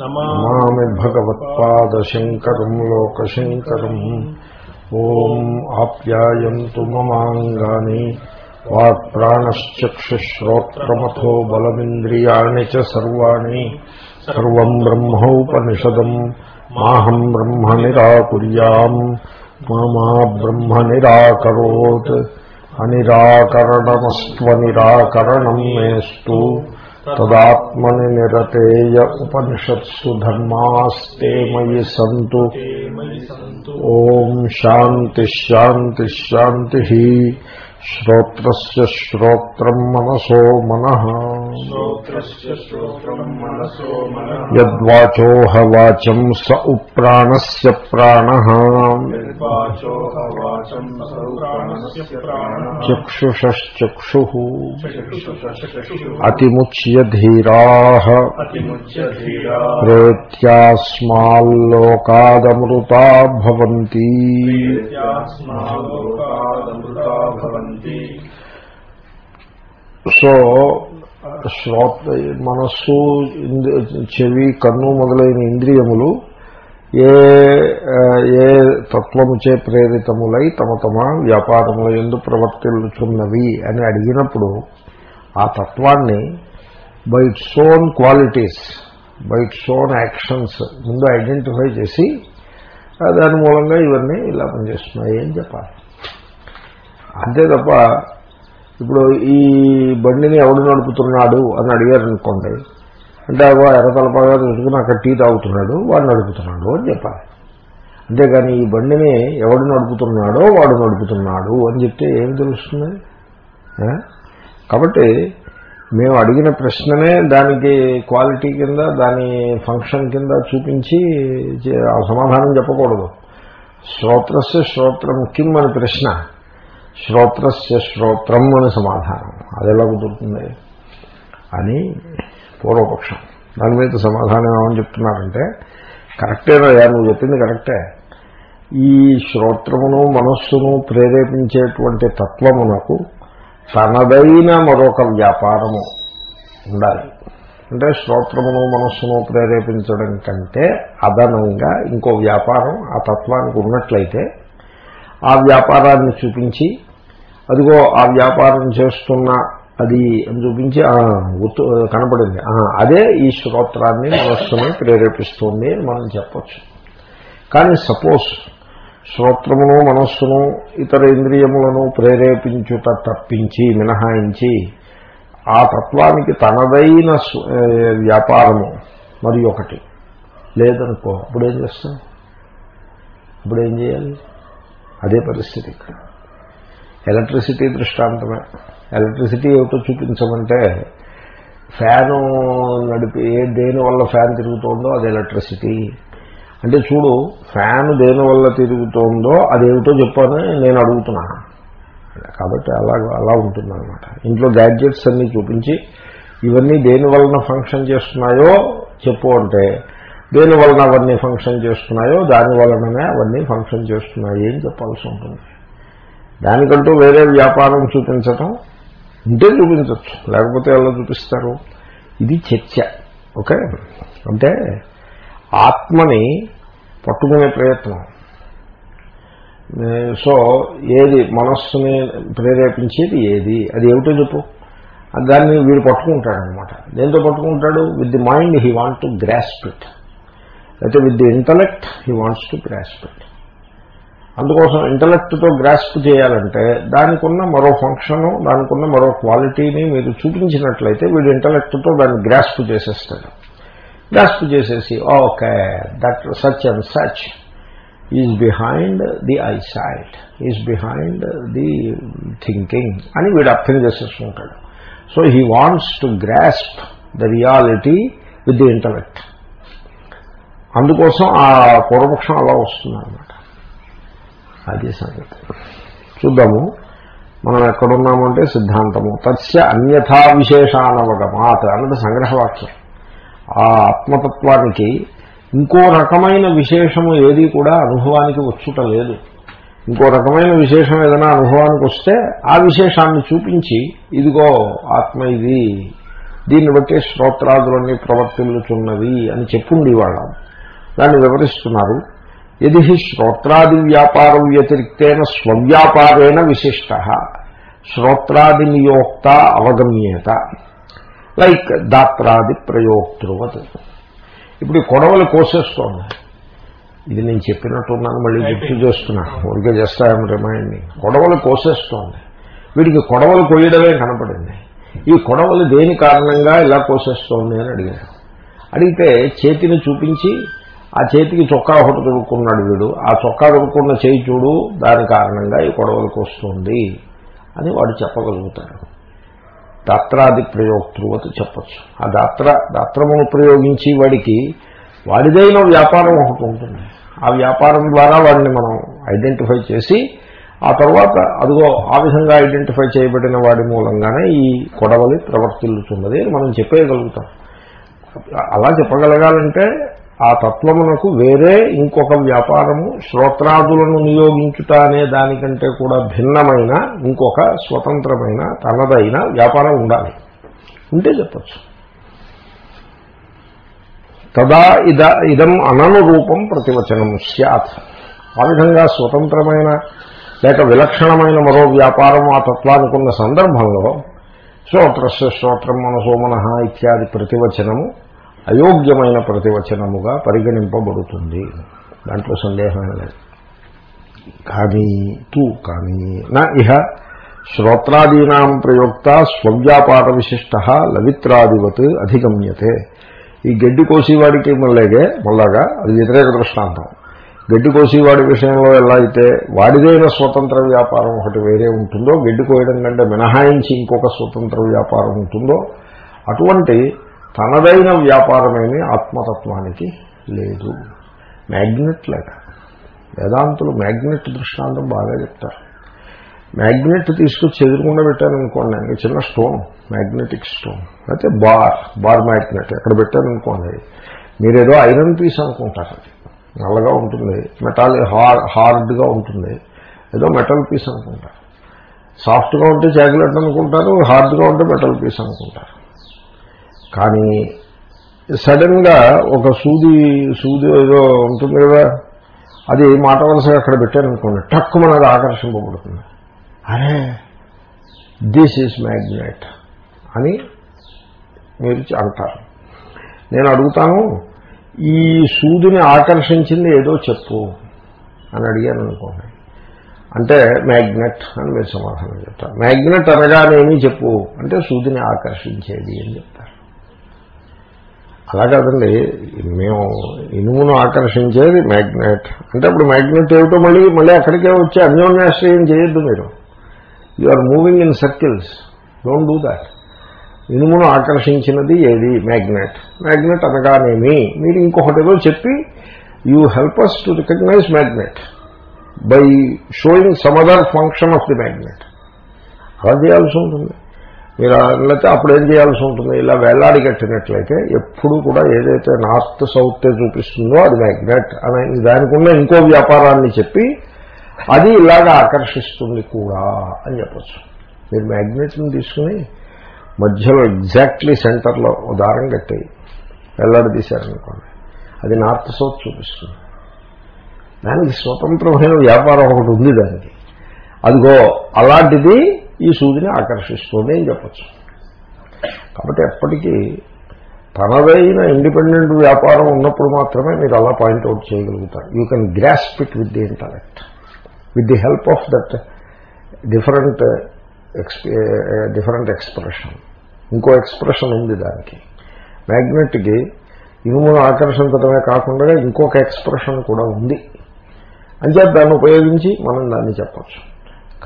నమామి భగవత్పాదశంకరం లోకశంకరం ఓం ఆప్యాయంతు మమాంగాని వాక్ప్రాణశ్చక్షుశ్రోత్రమథో బలమింద్రియాణి చ సర్వాణి సర్వం బ్రహ్మోపనిషదం మాహం బ్రహ్మ నిరాకుర్యాం మామా బ్రహ్మ నిరాకరోత్ అనిరాకరణమస్వ నిరాకరణం మేస్తు తదాత్మని నిరతేయ ఉపనిషత్సు ధర్మాస్తే మయి సంతు. ఓం శాంతి శాంతి శాంతి. శ్రోత్రస్య శ్రోత్రం మనసో మనః. యద్వాచోహ వాచం స ఉప్రాణస్య ప్రాణః. చక్షుషశ్చక్షుః. అతిముచ్య ధీరాః ప్రేత్యాస్మాల్లోకాదమృతా భవంతి. సో శ్రోత మనస్సు చెవి కన్ను మొదలైన ఇంద్రియములు ఏ ఏ తత్వముచే ప్రేరితములై తమ తమ వ్యాపారముల ఎందు ప్రవర్తిల్లుచున్నవి అని అడిగినప్పుడు ఆ తత్వాన్ని by some qualities by some actions ముందు ఐడెంటిఫై చేసి దాని మూలంగా ఇవన్నీ ఇలా పనిచేస్తున్నాయి అని చెప్పాలి. అంతే తప్ప ఇప్పుడు ఈ బండిని ఎవడు నడుపుతున్నాడు అని అడిగారు అనుకోండి అంటే అగో ఎర్రతలపగా చూసుకుని అక్కడ టీ తాగుతున్నాడు వాడు నడుపుతున్నాడు అని చెప్పాలి. అంతేగాని ఈ బండిని ఎవడు నడుపుతున్నాడో వాడు నడుపుతున్నాడు అని చెప్తే ఏం తెలుస్తుంది? కాబట్టి మేము అడిగిన ప్రశ్ననే దానికి క్వాలిటీ కింద దాని ఫంక్షన్ కింద చూపించి సమాధానం చెప్పకూడదు. శ్రోత్రస్య శ్రోత్రం కిమ్ అని ప్రశ్న. శ్రోత్రస్య శ్రోత్రం అని సమాధానం. అది ఎలా కుదురుతుంది. అని పూర్వపక్షం. దాని మీద సమాధానం ఏమని చెప్తున్నారంటే కరెక్టేనయ్యా నువ్వు చెప్పింది కరెక్టే. ఈ శ్రోత్రమును మనస్సును ప్రేరేపించేటువంటి తత్వమునకు తనదైన మరొక వ్యాపారము ఉండాలి. అంటే శ్రోత్రమును మనస్సును ప్రేరేపించడం కంటే అదనంగా ఇంకో వ్యాపారం ఆ తత్వానికి ఉన్నట్లయితే ఆ వ్యాపారాన్ని చూపించి అదిగో ఆ వ్యాపారం చేస్తున్న అది అని చూపించి గుర్తు కనపడింది. అదే ఈ శ్రోత్రాన్ని మనస్సుని ప్రేరేపిస్తుంది అని మనం చెప్పచ్చు. కానీ సపోజ్ శ్రోత్రమును మనస్సును ఇతర ఇంద్రియములను ప్రేరేపించుట తప్పించి మినహాయించి ఆ తత్వానికి తనదైన వ్యాపారము మరి ఒకటి. లేదనుకో అప్పుడేం చేస్తాం? అప్పుడేం చేయాలి? అదే పరిస్థితి ఇక్కడ. ఎలక్ట్రిసిటీ దృష్టాంతమే. ఎలక్ట్రిసిటీ ఏమిటో చూపించమంటే ఫ్యాను నడిపి ఏ దేని వల్ల ఫ్యాన్ తిరుగుతోందో అది ఎలక్ట్రిసిటీ. అంటే చూడు ఫ్యాన్ దేని వల్ల తిరుగుతోందో అదేమిటో చెప్పని నేను అడుగుతున్నాను కాబట్టి అలా అలా ఉంటుందన్నమాట. ఇంట్లో గ్యాడ్జెట్స్ అన్నీ చూపించి ఇవన్నీ దేని వలన ఫంక్షన్ చేస్తున్నాయో చెప్పు అంటే దేని వలన అవన్నీ ఫంక్షన్ చేస్తున్నాయో దాని వలననే అవన్నీ ఫంక్షన్ చేస్తున్నాయి అని చెప్పాల్సి ఉంటుంది. దానికంటూ వేరే వ్యాపారం చూపించటం ఉంటే చూపించవచ్చు లేకపోతే ఎలా చూపిస్తారు. ఇది చర్చ. ఓకే? అంటే ఆత్మని పట్టుకునే ప్రయత్నం. సో ఏది మనస్సుని ప్రేరేపించేది ఏది? అది ఏమిటో చెప్పు. దాన్ని వీడు పట్టుకుంటాడనమాట. దేంతో పట్టుకుంటాడు? With the mind he want to grasp it అయితే with the intellect he wants to grasp it అందుకోసం ఇంటలెక్ట్తో గ్రాస్ప్ చేయాలంటే దానికి ఉన్న మరో ఫంక్షను దానికి ఉన్న మరో క్వాలిటీని మీరు చూపించినట్లయితే వీడు ఇంటలెక్ట్తో దాన్ని గ్రాస్ప్ చేసేస్తాడు. గ్రాస్ప్ చేసేసి okay that such and such is behind the eye sight is behind the thinking అని వీడు అర్థం చేసేసుకుంటాడు so he wants to grasp the reality with the intellect అందుకోసం ఆ పూర్వపక్షం అలా వస్తుందన్నమాట. అది సంగతి. చూద్దాము. మనం ఎక్కడున్నామంటే సిద్ధాంతము. తస్య అన్యథా విశేషానవగమాత్ అన్నది సంగ్రహవాక్యం. ఆ ఆత్మతత్వానికి ఇంకో రకమైన విశేషము ఏది కూడా అనుభవానికి వచ్చుట లేదు. ఇంకో రకమైన విశేషం ఏదైనా అనుభవానికి వస్తే ఆ విశేషాన్ని చూపించి ఇదిగో ఆత్మ ఇది. దీన్ని బట్టి శ్రోత్రాదులన్నీ ప్రవర్తిల్లుచున్నవి అని చెప్పుండేవాళ్ళం. దాన్ని వివరిస్తున్నారు. ఇది శ్రోత్రాది వ్యాపారం వ్యతిరిక్తేన స్వవ్యాపారేణ విశిష్ట శ్రోత్రాది నియోక్త అవగమ్యేత లైక్ దాత్రాది ప్రయోక్తృవత్ ఇప్పుడు ఈ కొడవలు కోసేస్తోంది. ఇది నేను చెప్పినట్టున్నాను మళ్ళీ గుర్తు చేస్తున్నా. ఊరికే ఐఎమ్ రిమైండింగ్ కొడవలు కోసేస్తోంది. వీడికి కొడవలు కొయ్యడమే కనపడింది. ఈ కొడవలు దేని కారణంగా ఇలా కోసేస్తోంది అని అడిగారు. అడిగితే చేతిని చూపించి ఆ చేతికి చొక్కా ఒకటి దొరుకున్నాడు వీడు. ఆ చొక్కా దొరుకున్న చేయి చూడు దాని కారణంగా ఈ గొడవలకు వస్తుంది అని వాడు చెప్పగలుగుతాడు. దాత్రాది ప్రయోక్తృవత చెప్పచ్చు. ఆ దాత్ర దాత్రమును ప్రయోగించి వాడికి వాడిదైన వ్యాపారం ఒకటి ఉంటుంది. ఆ వ్యాపారం ద్వారా వాడిని మనం ఐడెంటిఫై చేసి ఆ తర్వాత అదిగో ఆ విధంగా ఐడెంటిఫై చేయబడిన వాడి మూలంగానే ఈ కొడవలి ప్రవర్తిల్లుతున్నది అని మనం చెప్పేయగలుగుతాం. అలా చెప్పగలగాలంటే ఆ తత్వమునకు వేరే ఇంకొక వ్యాపారము శ్రోత్రాదులను నియోగించుట అనే దానికంటే కూడా భిన్నమైన ఇంకొక స్వతంత్రమైన తనదైన వ్యాపారం ఉండాలి. ఉంటే చెప్పచ్చు. తదా ఇద ఇదం అననురూపం ప్రతివచనం స్యాత్. ఆ విధంగా స్వతంత్రమైన లేక విలక్షణమైన మరో వ్యాపారం ఆ తత్వానికి సందర్భంలో శ్రోత్రస్య శ్రోత్రం మనసోమన ఇత్యాది ప్రతివచనము అయోగ్యమైన ప్రతివచనముగా పరిగణింపబడుతుంది. దాంట్లో సందేహమే లేదు. కానీ తూ కానీ నా ఇహ శ్రోత్రాదీనాం ప్రయోక్త స్వవ్యాపార విశిష్ట లవిత్రాదివత్ అధిగమ్యతే. ఈ గడ్డి కోసేవాడికి మళ్ళాగే మళ్ళాగా అది వ్యతిరేక దృష్టాంతం. గడ్డి కోసేవాడి విషయంలో ఎలా అయితే వాడిదైన స్వతంత్ర వ్యాపారం ఒకటి వేరే ఉంటుందో గడ్డి కోయడం కంటే మినహాయించి ఇంకొక స్వతంత్ర వ్యాపారం ఉంటుందో అటువంటి తనదైన వ్యాపారమేమి ఆత్మతత్వానికి లేదు. మ్యాగ్నెట్ లెక్క. వేదాంతులు మ్యాగ్నెట్ దృష్టాంతం బాగా చెప్తారు. మ్యాగ్నెట్ తీసుకొచ్చి ఎదురుకుండా పెట్టారనుకోండి ఇంకా చిన్న స్టోన్ మ్యాగ్నెటిక్ స్టోన్. అయితే బార్ బార్ మ్యాగ్నెట్ ఎక్కడ పెట్టారనుకోండి మీరేదో ఐరన్ పీస్ అనుకుంటారు అది. నల్లగా ఉంటుంది మెటాల్ హార్ హార్డ్గా ఉంటుంది ఏదో మెటల్ పీస్ అనుకుంటారు. సాఫ్ట్గా ఉంటే చాక్లెట్ అనుకుంటారు హార్డ్గా ఉంటే మెటల్ పీస్ అనుకుంటారు. కానీ సడన్గా ఒక సూది సూది ఏదో ఉంటుంది కదా అది మాట వలసగా అక్కడ పెట్టారనుకోండి టక్కు మనది ఆకర్షింపబడుతుంది. అరే! దిస్ ఈజ్ మ్యాగ్నెట్ అని మీరు అంటారు. నేను అడుగుతాను ఈ సూదిని ఆకర్షించింది ఏదో చెప్పు అని అడిగాను అనుకోండి అంటే మ్యాగ్నెట్ అని మీరు సమాధానం చెప్తారు. మ్యాగ్నెట్ అనగానేమి చెప్పు? అంటే సూదిని ఆకర్షించేది అని చెప్తారు. అలా కాదండి. మేము ఇనుమును ఆకర్షించేది మ్యాగ్నెట్. అంటే అప్పుడు మ్యాగ్నెట్ ఏమిటో మళ్ళీ మళ్ళీ అక్కడికే వచ్చి అన్యోన్యాశ్రయం చేయొద్దు మీరు. You are moving in circles don't do that ఇనుమును ఆకర్షించినది ఏది? మ్యాగ్నెట్. మ్యాగ్నెట్ అనగానేమి? మీరు ఇంకొకటి ఏదో చెప్పి you help us to recognise magnet by showing some other function of the magnet. అలా చేయాల్సి ఉంటుంది. మీరు లేకపోతే అప్పుడు ఏం చేయాల్సి ఉంటుంది? ఇలా వేలాడి కట్టినట్లయితే ఎప్పుడు కూడా ఏదైతే నార్త్ సౌత్ చూపిస్తుందో అది మ్యాగ్నెట్ అని దానికి ఉన్న ఇంకో వ్యాపారాన్ని చెప్పి అది ఇలాగా ఆకర్షిస్తుంది కూడా అని చెప్పచ్చు. మీరు మ్యాగ్నెట్ని తీసుకుని మధ్యలో ఎగ్జాక్ట్లీ సెంటర్లో ఉదాహరణ కట్టి వెల్లడదీశారనుకోండి అది నార్త్ సౌత్ చూపిస్తుంది. దానికి స్వతంత్రమైన వ్యాపారం ఒకటి ఉంది దానికి. అదిగో అలాంటిది ఈ సూదిని ఆకర్షిస్తుంది అని చెప్పచ్చు. కాబట్టి ఎప్పటికీ తనదైన ఇండిపెండెంట్ వ్యాపారం ఉన్నప్పుడు మాత్రమే మీరు అలా పాయింట్అవుట్ చేయగలుగుతారు. You can grasp it with the intellect with the help of that different different expression ఇంకో ఎక్స్ప్రెషన్ ఉంది దానికి. మ్యాగ్నెట్కి ఇనుమును ఆకర్షించడమే కాకుండా ఇంకొక ఎక్స్ప్రెషన్ కూడా ఉంది. అంచేత దాన్ని ఉపయోగించి మనం దాన్ని చెప్పచ్చు.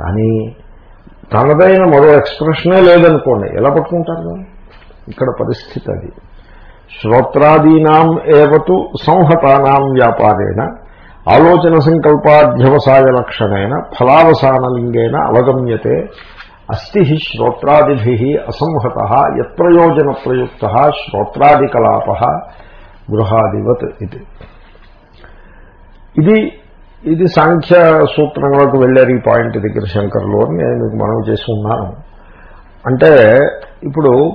కానీ తనదైన మరో ఎక్స్ప్రెషనే లేదనుకోండి. ఎలా పట్టుకుంటారు ఇక్కడ పరిస్థితి అది. శ్రోత్రాదీనాం ఏవతు సంహతానాం వ్యాపారేణ ఆలోచన సంకల్పాధ్యవసాయ లక్షణైన ఫలావసానలింగేన అవగమ్యతే అస్థి శ్రోత్రాదిభి అసంహత యత్ప్రయోజన ప్రయుక్త శ్రోత్రాదికలాప గృహాదివత్ ఇది. ఇది ఇది సాంఖ్య సూత్రంలోకి వెళ్ళారు ఈ పాయింట్ దగ్గర శంకర్లు అని నేను మీకు మనం చేస్తున్నాను అంటే ఇప్పుడు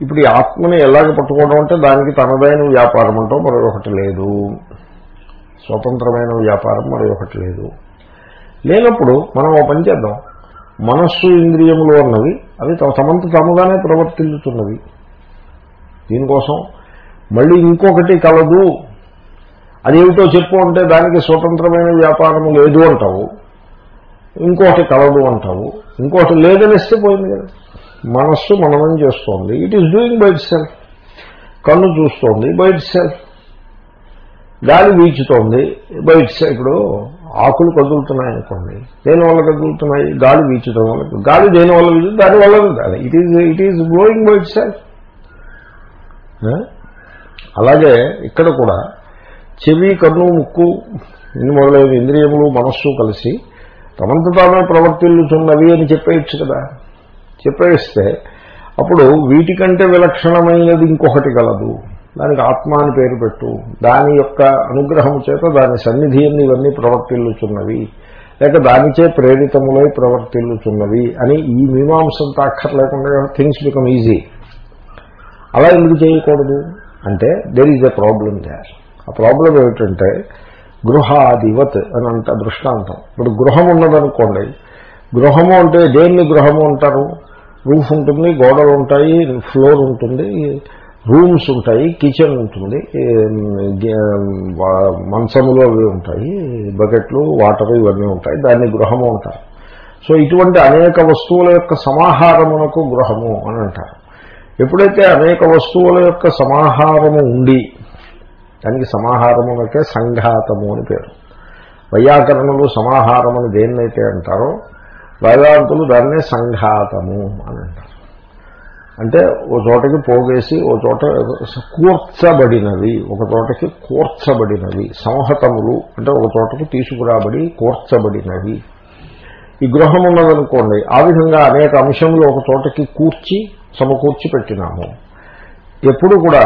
ఇప్పుడు ఈ ఆత్మని ఎలాగ పట్టుకోవడం అంటే దానికి తనదైన వ్యాపారం అంటూ మరొకటి లేదు. స్వతంత్రమైన వ్యాపారం మరొకటి లేదు. లేనప్పుడు మనం ఓ పని చేద్దాం. మనస్సు ఇంద్రియములు అన్నవి అవి తమంత తమగానే ప్రవర్తిల్లుతున్నవి. దీనికోసం మళ్ళీ ఇంకొకటి కలదు. అదేమిటో చెప్పు అంటే దానికి స్వతంత్రమైన వ్యాపారము లేదు అంటావు. ఇంకోటి కలదు అంటావు. ఇంకోటి లేదనిస్తే పోయింది కదా. మనస్సు మననం చేస్తోంది. ఇట్ ఈస్ డూయింగ్ బయట సెల్ఫ్ కన్ను చూస్తోంది. బైట్ సెల్ఫ్ గాలి వీచుతోంది. బయట ఇప్పుడు ఆకులు కదులుతున్నాయి అనుకోండి. దేనివల్ల కదులుతున్నాయి? గాలి వీచడం వల్ల గాలి దేని వల్ల వీచు దాని వల్ల it is it is blowing బయట సెల్ఫ్ అలాగే ఇక్కడ కూడా చెవి కన్ను ముక్కు ఇన్ని మొదలైన ఇంద్రియములు మనస్సు కలిసి తమంత తామే ప్రవర్తిల్లుచున్నవి అని చెప్పేయచ్చు కదా. చెప్పేస్తే అప్పుడు వీటికంటే విలక్షణమైనది ఇంకొకటి కలదు దానికి ఆత్మ అని పేరు పెట్టు. దాని యొక్క అనుగ్రహము చేత దాని సన్నిధిని ఇవన్నీ ప్రవర్తిల్లుచున్నవి లేక దానిచే ప్రేరితములై ప్రవర్తిల్లుచున్నవి అని ఈ మీమాంసంతా అక్కర్లేకుండా థింగ్స్ బికమ్ ఈజీ అలా ఎందుకు చేయకూడదు? అంటే there is a problem there ఆ ప్రాబ్లం ఏమిటంటే గృహాదివత్ అని అంట దృష్టాంతం. ఇప్పుడు గృహం ఉన్నదనుకోండి గృహము అంటే దేన్ని గృహము అంటారు? రూఫ్ ఉంటుంది గోడలు ఉంటాయి ఫ్లోర్ ఉంటుంది రూమ్స్ ఉంటాయి కిచెన్ ఉంటుంది మంచములు అవి ఉంటాయి బకెట్లు వాటర్ ఇవన్నీ ఉంటాయి దాన్ని గృహము అంటారు. సో ఇటువంటి అనేక వస్తువుల యొక్క సమాహారమునకు గృహము అని అంటారు. ఎప్పుడైతే అనేక వస్తువుల యొక్క సమాహారము ఉండి దానికి సమాహారమునకే సంఘాతము అని పేరు. వైయాకరణలు సమాహారమును దేన్నైతే అంటారో వేదాంతులు దాన్నే సంఘాతము అని అంటారు. అంటే ఓ చోటకి పోగేసి ఓ చోట కూర్చబడినవి ఒక చోటకి కూర్చబడినవి సంహతములు అంటే ఒక చోటకి తీసుకురాబడి కూర్చబడినవి. ఈ గృహం ఉన్నదనుకోండి ఆ విధంగా అనేక అంశములు ఒక చోటకి కూర్చి సమకూర్చి పెట్టినాము. ఎప్పుడు కూడా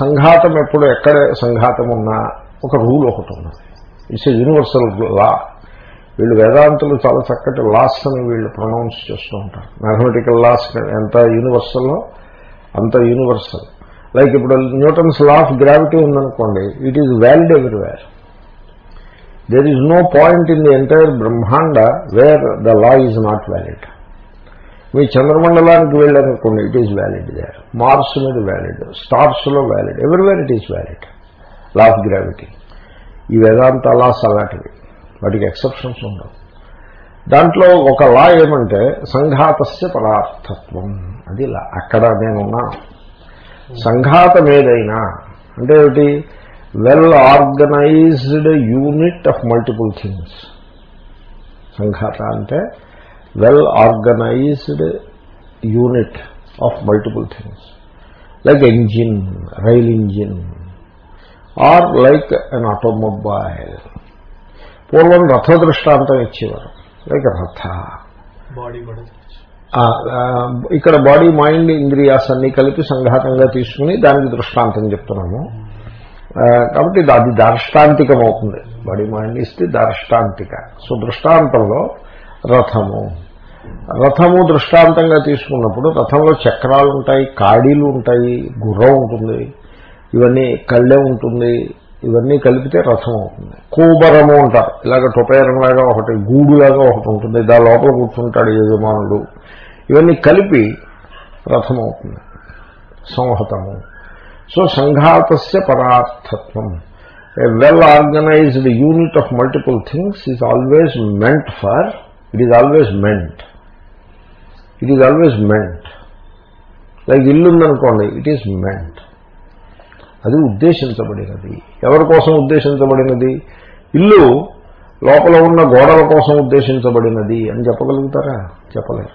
సంఘాతం ఎప్పుడు ఎక్కడ సంఘాతం ఉన్నా ఒక రూల్ ఒకటి ఉన్నది. ఇట్స్ యూనివర్సల్ లా వీళ్ళు వేదాంతులు చాలా చక్కటి లాస్ అని వీళ్ళు ప్రొనౌన్స్ చేస్తూ ఉంటారు. మ్యాథమెటికల్ లాస్ ఎంత యూనివర్సల్లో అంత యూనివర్సల్ లైక్ ఇప్పుడు న్యూటన్స్ లా ఆఫ్ గ్రావిటీ ఉందనుకోండి it is valid everywhere there is no point in the entire Brahmanda where the law is not valid మీ చంద్రమండలానికి వెళ్ళారనుకోండి it is valid there Mars మీద valid స్టార్స్లో valid everywhere it is valid law of gravity ఈ వేదాంత loss అలాంటివి. వాటికి exceptions ఉండవు. దాంట్లో ఒక లా ఏమంటే సంఘాతస్య పదార్థత్వం. అది లా. అక్కడ నేనున్నా. సంఘాతం ఏదైనా అంటే ఏమిటి? Well organised unit of multiple things సంఘాత అంటే well organised unit of multiple things like engine rail engine or like an automobile పూర్వం రథ. దృష్టాంతం ఇచ్చేవారు లైక్ రథ ఇక్కడ బాడీ మైండ్ ఇంద్రియాస్ అన్ని కలిపి సంఘాతంగా తీసుకుని దానికి దృష్టాంతం చెప్తున్నాము. కాబట్టి అది దార్ష్టాంతికం అవుతుంది బాడీ మైండ్ ఇస్తే దార్ష్టాంతిక. సో దృష్టాంతంలో రథము. రథము దృష్టాంతంగా తీసుకున్నప్పుడు రథంలో చక్రాలు ఉంటాయి కాడీలు ఉంటాయి గుర్రం ఉంటుంది ఇవన్నీ కళ్ళె ఉంటుంది ఇవన్నీ కలిపితే రథం అవుతుంది. కూబరము అంటారు. ఇలాగ టొపేరంలాగా ఒకటి గూడులాగా ఒకటి ఉంటుంది. దాని లోపల కూర్చుంటాడు యజమానుడు. ఇవన్నీ కలిపి రథం అవుతుంది. సంహతము. సో సంఘాతస్య పరార్థత్వం. A well organised unit of multiple things is always meant for it is always meant it is always meant like ఇల్లు ఉందనుకోండి ఇట్ ఈజ్ మెంట్ అది ఉద్దేశించబడినది ఎవరి కోసం ఉద్దేశించబడినది ఇల్లు లోపల ఉన్న గోడల కోసం ఉద్దేశించబడినది అని చెప్పగలుగుతారా చెప్పలేరు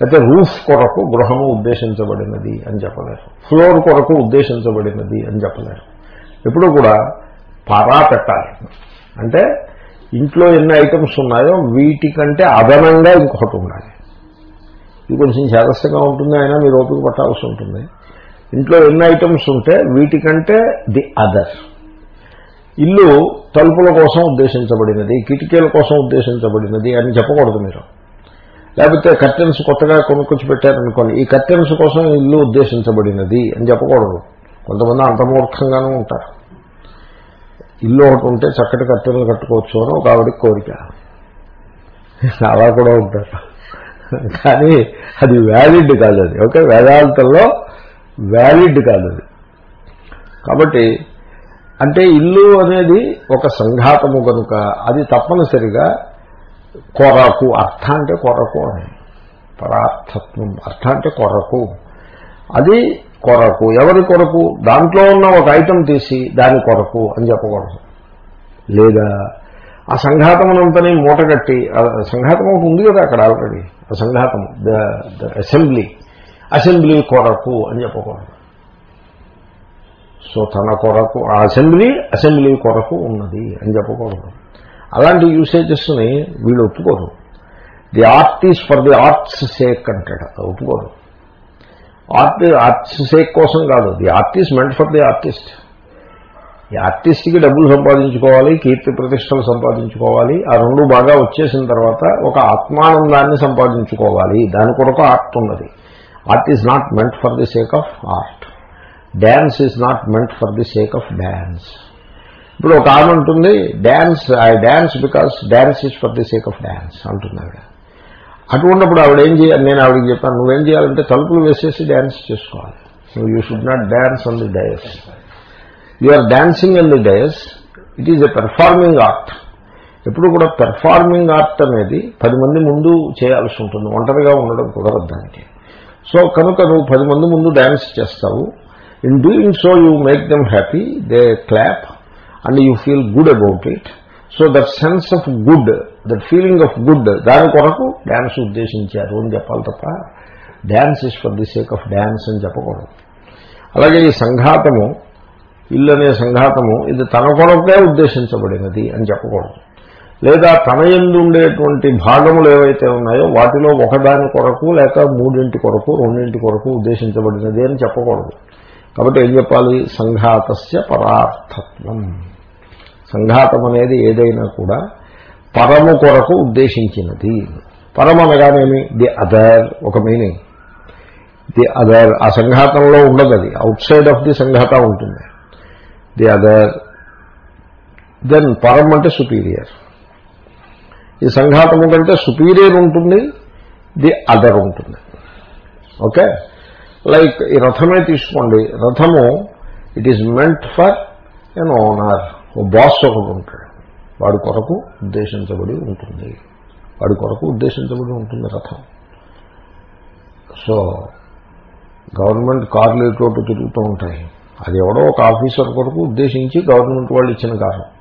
అయితే రూఫ్ కొరకు గృహము ఉద్దేశించబడినది అని చెప్పలేరు ఫ్లోర్ కొరకు ఉద్దేశించబడినది అని చెప్పలేరు ఎప్పుడూ కూడా పారా పెట్టాలి అంటే ఇంట్లో ఎన్ని ఐటమ్స్ ఉన్నాయో వీటికంటే అదనంగా ఇంకొకటి ఉండాలి. ఇది కొంచెం చేదస్తంగా ఉంటుంది అయినా మీరు ఓపిక పట్టాల్సి ఉంటుంది. ఇంట్లో ఎన్ని ఐటమ్స్ ఉంటే వీటికంటే ది అదర్. ఇల్లు తలుపుల కోసం ఉద్దేశించబడినది కిటికీల కోసం ఉద్దేశించబడినది అని చెప్పకూడదు మీరు. లేకపోతే కర్టెన్స్ కొత్తగా కొనుక్కొచ్చి పెట్టారనుకోండి ఈ కర్టెన్స్ కోసం ఇల్లు ఉద్దేశించబడినది అని చెప్పకూడదు. కొంతమంది అంత మూర్ఖంగానూ ఉంటారు. ఇల్లు ఒకటి ఉంటే చక్కటి కట్టెలు కట్టుకోవచ్చు అని ఒక ఆవిడకి కోరిక. అలా కూడా ఉంటారు. కానీ అది వ్యాలిడ్ కాదు అది. ఓకే వేదాంతంలో వ్యాలిడ్ కాదు అది. కాబట్టి అంటే ఇల్లు అనేది ఒక సంఘాతము కనుక అది తప్పనిసరిగా కొరకు అర్థ అంటే కొరకు అని. పరార్థత్వం అర్థ అంటే కొరకు. అది కొరకు. ఎవరి కొరకు? దాంట్లో ఉన్న ఒక ఐటెం తీసి దాని కొరకు అని చెప్పకూడదు. లేదా ఆ సంఘాతమునంతని మూటగట్టి సంఘాతం ఒకటి ఉంది కదా అక్కడ ఆల్రెడీ ఆ సంఘాతం ద అసెంబ్లీ అసెంబ్లీ కొరకు అని చెప్పకూడదు. సో తన కొరకు ఆ అసెంబ్లీ అసెంబ్లీ కొరకు ఉన్నది అని చెప్పకూడదు. అలాంటి యూసేజెస్ని వీళ్ళు ఒప్పుకోరు. The art is for the art's sake అంటాడు. ఒప్పుకోరు. ఆర్ట్ ఆర్ట్స్ సేక్ కోసం కాదు. The artist meant for the artist ఈ ఆర్టిస్ట్కి డబ్బులు సంపాదించుకోవాలి కీర్తి ప్రతిష్టలు సంపాదించుకోవాలి ఆ రెండు బాగా వచ్చేసిన తర్వాత ఒక ఆత్మానందాన్ని సంపాదించుకోవాలి. దాని కొరకు ఆర్ట్ ఉన్నది. Art is not meant for the sake of art dance is not meant for the sake of dance ఇప్పుడు ఒక ఆమె ఉంటుంది dance I dance because dance is for the sake of dance అంటుంది ఆవిడ అటువంటిప్పుడు ఆవిడ ఏం చేయాలి నేను ఆవిడకి చెప్పాను నువ్వేం చేయాలంటే తలుపులు వేసేసి డ్యాన్స్ చేసుకోవాలి. So you should not dance on the dais you are dancing on the dais it is a performing art ఎప్పుడు కూడా పెర్ఫార్మింగ్ ఆర్ట్ అనేది పది మంది ముందు చేయాల్సి ఉంటుంది. ఒంటరిగా ఉండడం కుదరదు దానికి. సో కనుక నువ్వు పది మంది ముందు డ్యాన్స్ చేస్తావు. In doing so you make them happy they clap and you feel good about it so that sense of good that feeling of good దాని కొరకు డ్యాన్స్ ఉద్దేశించారు అని చెప్పాలి తప్ప dance is for the sake of dance అని చెప్పకూడదు. అలాగే ఈ సంఘాతము ఇల్లు అనే సంఘాతము ఇది తన కొరకే ఉద్దేశించబడినది అని చెప్పకూడదు. లేదా తన ఎందు ఉండేటువంటి భాగములు ఏవైతే ఉన్నాయో వాటిలో ఒకదాని కొరకు లేక మూడింటి కొరకు రెండింటి కొరకు ఉద్దేశించబడినది అని చెప్పకూడదు. కాబట్టి ఏం చెప్పాలి? సంఘాతస్య పరార్థత్వం. సంఘాతం అనేది ఏదైనా కూడా పరము కొరకు ఉద్దేశించినది. పరం అనగానేమి ది అదర్ ఒక మీనింగ్. ది అదర్ ఆ సంఘాతంలో ఉండదు అది. అవుట్ సైడ్ ఆఫ్ ది సంఘాత ఉంటుంది. ది అదర్ దెన్ పరం అంటే సుపీరియర్. ఈ సంఘాతము కంటే సుపీరియర్ ఉంటుంది ది అదర్ ఉంటుంది. ఓకే? లైక్ ఈ రథమే తీసుకోండి. రథము it is meant for an owner oh boss ఒకడు ఉంటాడు. వాడి కొరకు ఉద్దేశించబడి ఉంటుంది. వాడి కొరకు ఉద్దేశించబడి ఉంటుంది రథం. సో గవర్నమెంట్ కార్లు ఎటువంటి తిరుగుతూ ఉంటాయి. అది ఎవడో ఒక ఆఫీసర్ కొరకు ఉద్దేశించి గవర్నమెంట్ వాళ్ళు ఇచ్చిన కారు.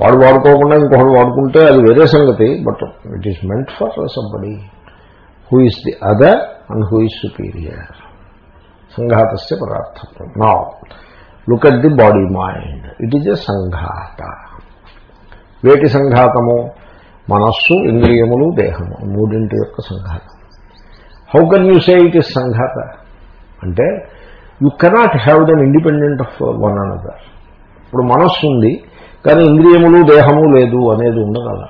వాడు వాడుకోకుండా ఇంకొకటి వాడుకుంటే అది వేరే సంగతి but it is meant for somebody who is the other and who is superior సంఘాతస్య పదార్థత్వం. నా look at the body mind it is a సంఘాత వేటి సంఘాతము? మనస్సు ఇంద్రియములు దేహము. మూడింటి యొక్క సంఘాతం. How can you say it is సంఘాత? అంటే you cannot have them independent of one another ఇప్పుడు మనస్సు ఉంది కానీ ఇంద్రియములు దేహము లేదు అనేది ఉండదు అలా.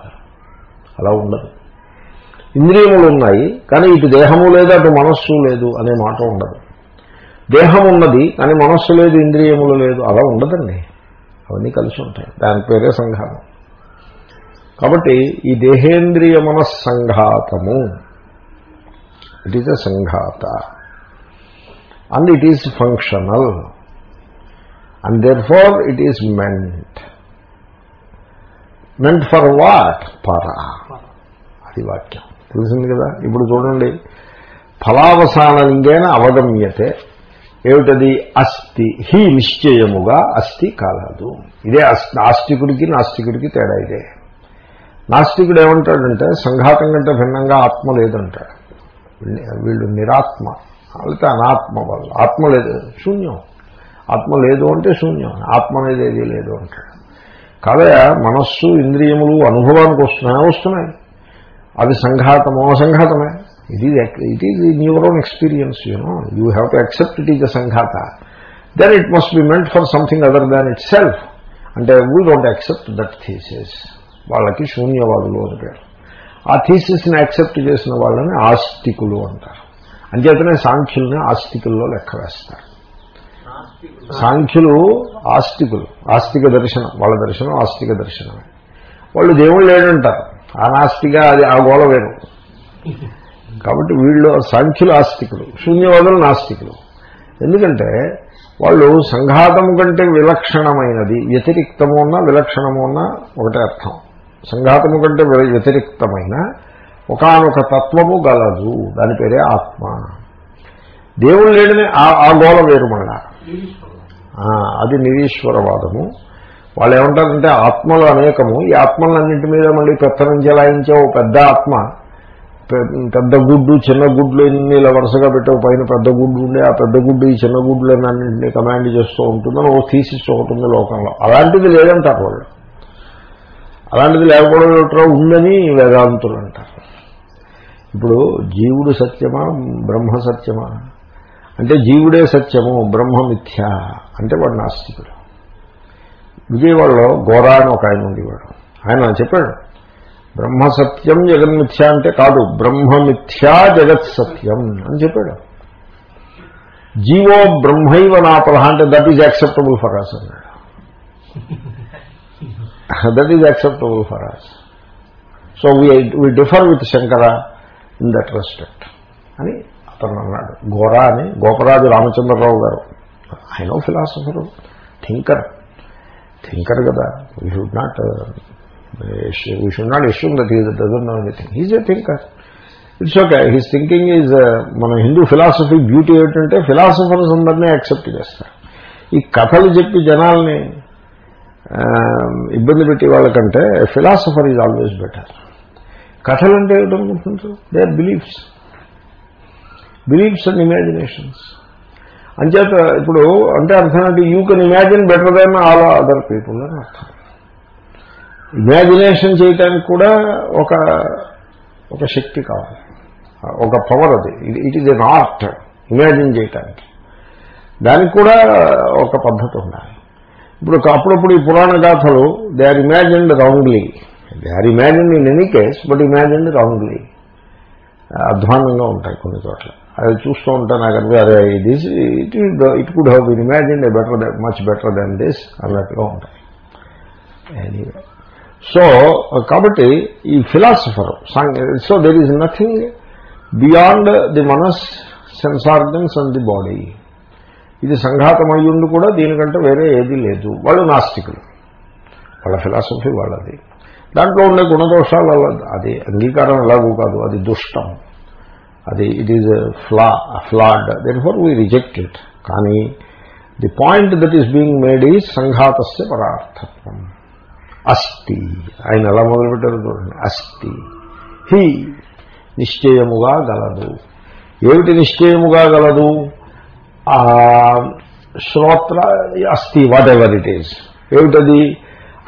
అలా ఉండదు. ఇంద్రియములు ఉన్నాయి కానీ ఇటు దేహము లేదు అటు మనస్సు లేదు అనే మాట ఉండదు. దేహం ఉన్నది కానీ మనస్సు లేదు ఇంద్రియములు లేదు అలా ఉండదండి. అవన్నీ కలిసి ఉంటాయి. దాని పేరే సంఘాతం. కాబట్టి ఈ దేహేంద్రియ మనస్సంఘాతము. It is a సంఘాత. And it is functional and therefore it is meant meant for what పర అది వాక్యం. తెలిసింది కదా? ఇప్పుడు చూడండి. ఫలావసానలింగేన అవగమ్యతే. ఏమిటది? అస్థి. హీ నిశ్చయముగా అస్థి కాలదు. ఇదే ఆస్తికుడికి నాస్తికుడికి తేడా ఇదే. నాస్తికుడు ఏమంటాడంటే సంఘాతం కంటే భిన్నంగా ఆత్మ లేదంటాడు. వీళ్ళు నిరాత్మ. లేకపోతే అనాత్మ వాళ్ళు. ఆత్మ లేదు శూన్యం. ఆత్మ లేదు అంటే శూన్యం. ఆత్మ అనేది ఏది లేదు అంటాడు. కాదయా మనస్సు ఇంద్రియములు అనుభవానికి వస్తున్నాయా? వస్తున్నాయి. అది సంఘాతమో అసంఘాతమే. It is it is in your own experience you know you have to accept it is a సంఘాత then it must be meant for something other than itself అంటే we don't accept that theses వాళ్ళకి శూన్యవాదులు అని పేరు. ఆ థీసిస్ని accept చేసిన వాళ్ళని ఆస్తికులు అంటారు. అంచేతనే సాంఖ్యుల్ని ఆస్తికుల్లో లెక్క వేస్తారు. సాంఖ్యులు ఆస్తికులు ఆస్తిక దర్శనం వాళ్ళ దర్శనం ఆస్తిక దర్శనమే. వాళ్ళు దేవుళ్ళు లేడంటారు ఆ నాస్తిగా అది ఆ గోళ వేరు. కాబట్టి వీళ్ళు సాంఖ్యులు ఆస్తికులు శూన్యవాదులు నాస్తికులు. ఎందుకంటే వాళ్ళు సంఘాతము కంటే విలక్షణమైనది వ్యతిరిక్తము ఉన్న విలక్షణము ఉన్న ఒకటే అర్థం. సంఘాతము కంటే వ్యతిరిక్తమైన ఒకనొక తత్వము గలదు. దాని పేరే ఆత్మ. దేవుడు లేడని ఆ గోళ వేరు మళ్ళా. అది నిరీశ్వరవాదము. వాళ్ళు ఏమంటారంటే ఆత్మలు అనేకము. ఈ ఆత్మలన్నింటి మీద మళ్ళీ పెత్తనం చెలాయించే ఓ పెద్ద ఆత్మ. పెద్ద గుడ్డు చిన్న గుడ్లు ఎన్ని ఇలా వరుసగా పెట్టే పైన పెద్ద గుడ్డు ఉండే ఆ పెద్ద గుడ్డు ఈ చిన్న గుడ్లు అన్నింటినీ కమాండ్ చేస్తూ ఉంటుందని ఓ థీసిస్ ఉంటుంది లోకంలో. అలాంటిది లేదంటారు వాళ్ళు. అలాంటిది లేకపోవడం ఏమిట్రా ఉందని వేదాంతులు అంటారు. ఇప్పుడు జీవుడు సత్యమా బ్రహ్మ సత్యమా? అంటే జీవుడే సత్యము బ్రహ్మ మిథ్య అంటే వాడు నాస్తికుడు. విజయవాడలో గోరా అని ఒక ఆయన ఉండేవాడు. ఆయన చెప్పాడు బ్రహ్మ సత్యం జగన్మిథ్య అంటే కాదు బ్రహ్మమిథ్యా జగత్ సత్యం అని చెప్పాడు. జీవో బ్రహ్మైవ నాపద అంటే that is acceptable for us అన్నాడు. That is acceptable for us so we we differ with Shankara in that respect అని అతను అన్నాడు గోరా అని గోపరాజు రామచంద్రరావు గారు ఆయన ఫిలాసఫరు థింకర్ థింకర్ కదా we should not we should not assume that is doesn't know anything is a thinker it's okay his thinking is మన Hindu philosophy beauty ఏంటంటే philosophers అందరినీ యాక్సెప్ట్ చేస్తారు. ఈ కథలు చెప్పి జనాల్ని Um, ఇబ్బంది పెట్టే వాళ్ళకంటే ఫిలాసఫర్ ఈజ్ ఆల్వేస్ బెటర్ కథలు అంటే ఏమిటనుకుంటున్నారు? They are beliefs beliefs and imaginations అంచేత ఇప్పుడు అంటే అర్థం అంటే you can imagine better than all other people అని అర్థం. ఇమాజినేషన్ చేయటానికి కూడా ఒక ఒక శక్తి కావాలి. ఒక పవర్ అది. It is an art imagine చేయటానికి. దానికి కూడా ఒక పద్ధతి ఉండాలి. ఇప్పుడు అప్పుడప్పుడు ఈ పురాణ గాథలు they are imagined wrongly they are imagined in any case but imagined wrongly అధ్వానంగా ఉంటాయి కొన్ని చోట్ల. అది చూస్తూ ఉంటే నాకు అనిపి అరే this it it could have been imagine a better much better than this అన్నట్టుగా ఉంటాయి. ఎనీవే సో కాబట్టి ఈ philosopher so there is nothing beyond the manas sense organs and the body ఇది సంఘాతమయ్యుండి కూడా దీనికంటే వేరే ఏదీ లేదు. వాళ్ళు నాస్తికులు. వాళ్ళ ఫిలాసఫీ వాళ్ళది. దాంట్లో ఉండే గుణదోషాలు అది అంగీకారం ఎలాగూ కాదు. అది దుష్టం. అది it is flaw flawed therefore we reject it కానీ the point that is being made ఈ సంఘాతస్య పరార్థత్వం. అస్థి. ఆయన ఎలా మొదలుపెట్టారు చూడండి. అస్థి. హి. నిశ్చయముగా గలదు. ఏమిటి నిశ్చయముగా గలదు? శ్రోత్ర అస్థి వాట్ ఎవర్ ఇట్ ఈజ్ ఏమిటది?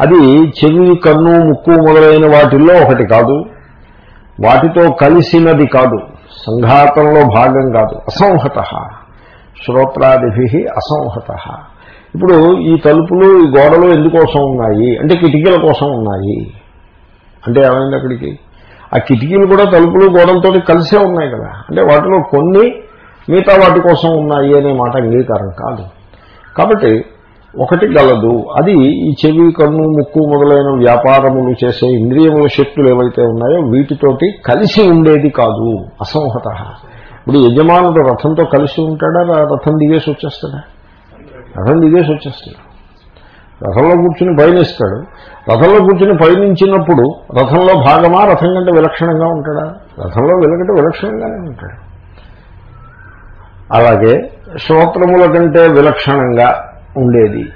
అది చెవి కన్ను ముక్కు మొదలైన వాటిల్లో ఒకటి కాదు. వాటితో కలిసినది కాదు. సంఘాతంలో భాగం కాదు. అసంహత. శ్రోత్రాదిభి అసంహత. ఇప్పుడు ఈ తలుపులు ఈ గోడలు ఎందుకోసం ఉన్నాయి? అంటే కిటికీల కోసం ఉన్నాయి. అంటే ఏమైంది అక్కడికి? ఆ కిటికీలు కూడా తలుపులు గోడలతో కలిసే ఉన్నాయి కదా. అంటే వాటిలో కొన్ని మిగతా వాటి కోసం ఉన్నాయి అనే మాట అంగీకారం కాదు. కాబట్టి ఒకటి గలదు. అది ఈ చెవి కన్ను ముక్కు మొదలైన వ్యాపారములు చేసే ఇంద్రియముల శక్తులు ఏవైతే ఉన్నాయో వీటితోటి కలిసి ఉండేది కాదు. అసంహత. ఇప్పుడు యజమానుడు రథంతో కలిసి ఉంటాడా? రథం దిగేసి వచ్చేస్తాడా? రథం దిగేసి వచ్చేస్తాడు. రథంలో కూర్చుని పయనిస్తాడు. రథంలో కూర్చుని పయనించినప్పుడు రథంలో భాగమా? రథం కంటే విలక్షణంగా ఉంటాడా? రథంలో వెలకంటే విలక్షణంగానే ఉంటాడు. అలాగే శ్రోత్రముల కంటే విలక్షణంగా ఉండేది.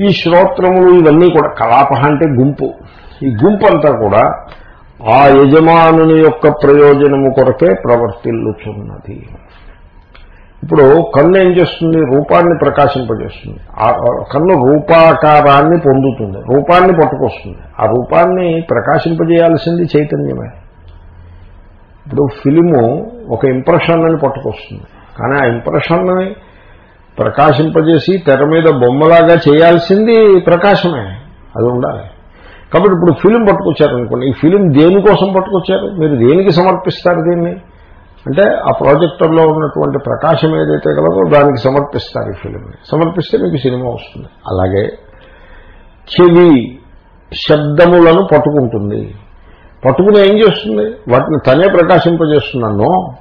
ఈ శ్రోత్రములు ఇవన్నీ కూడా కలాప అంటే గుంపు. ఈ గుంపు అంతా కూడా ఆ యజమానుని యొక్క ప్రయోజనము కొరకే ప్రవర్తిల్లుచున్నది. ఇప్పుడు కన్ను ఏం చేస్తుంది? రూపాన్ని ప్రకాశింపజేస్తుంది. ఆ కన్ను రూపాకారాన్ని పొందుతుంది. రూపాన్ని పట్టుకొస్తుంది. ఆ రూపాన్ని ప్రకాశింపజేయాల్సింది చైతన్యమే. ఇప్పుడు ఫిలిము ఒక ఇంప్రెషన్ అని పట్టుకొస్తుంది. కానీ ఆ ఇంప్రెషన్ని ప్రకాశింపజేసి తెర మీద బొమ్మలాగా చేయాల్సింది ప్రకాశమే. అది ఉండాలి. కాబట్టి ఇప్పుడు ఫిలిం పట్టుకొచ్చారనుకోండి ఈ ఫిలిం దేనికోసం పట్టుకొచ్చారు? మీరు దేనికి సమర్పిస్తారు దీన్ని? అంటే ఆ ప్రాజెక్టర్లో ఉన్నటువంటి ప్రకాశం ఏదైతే కలదో దానికి సమర్పిస్తారు ఈ ఫిలింని. సమర్పిస్తే మీకు సినిమా వస్తుంది. అలాగే చెవి శబ్దములను పట్టుకుంటుంది. పట్టుకుని ఏం చేస్తుంది? వాటిని తనే ప్రకాశింపజేస్తున్నాను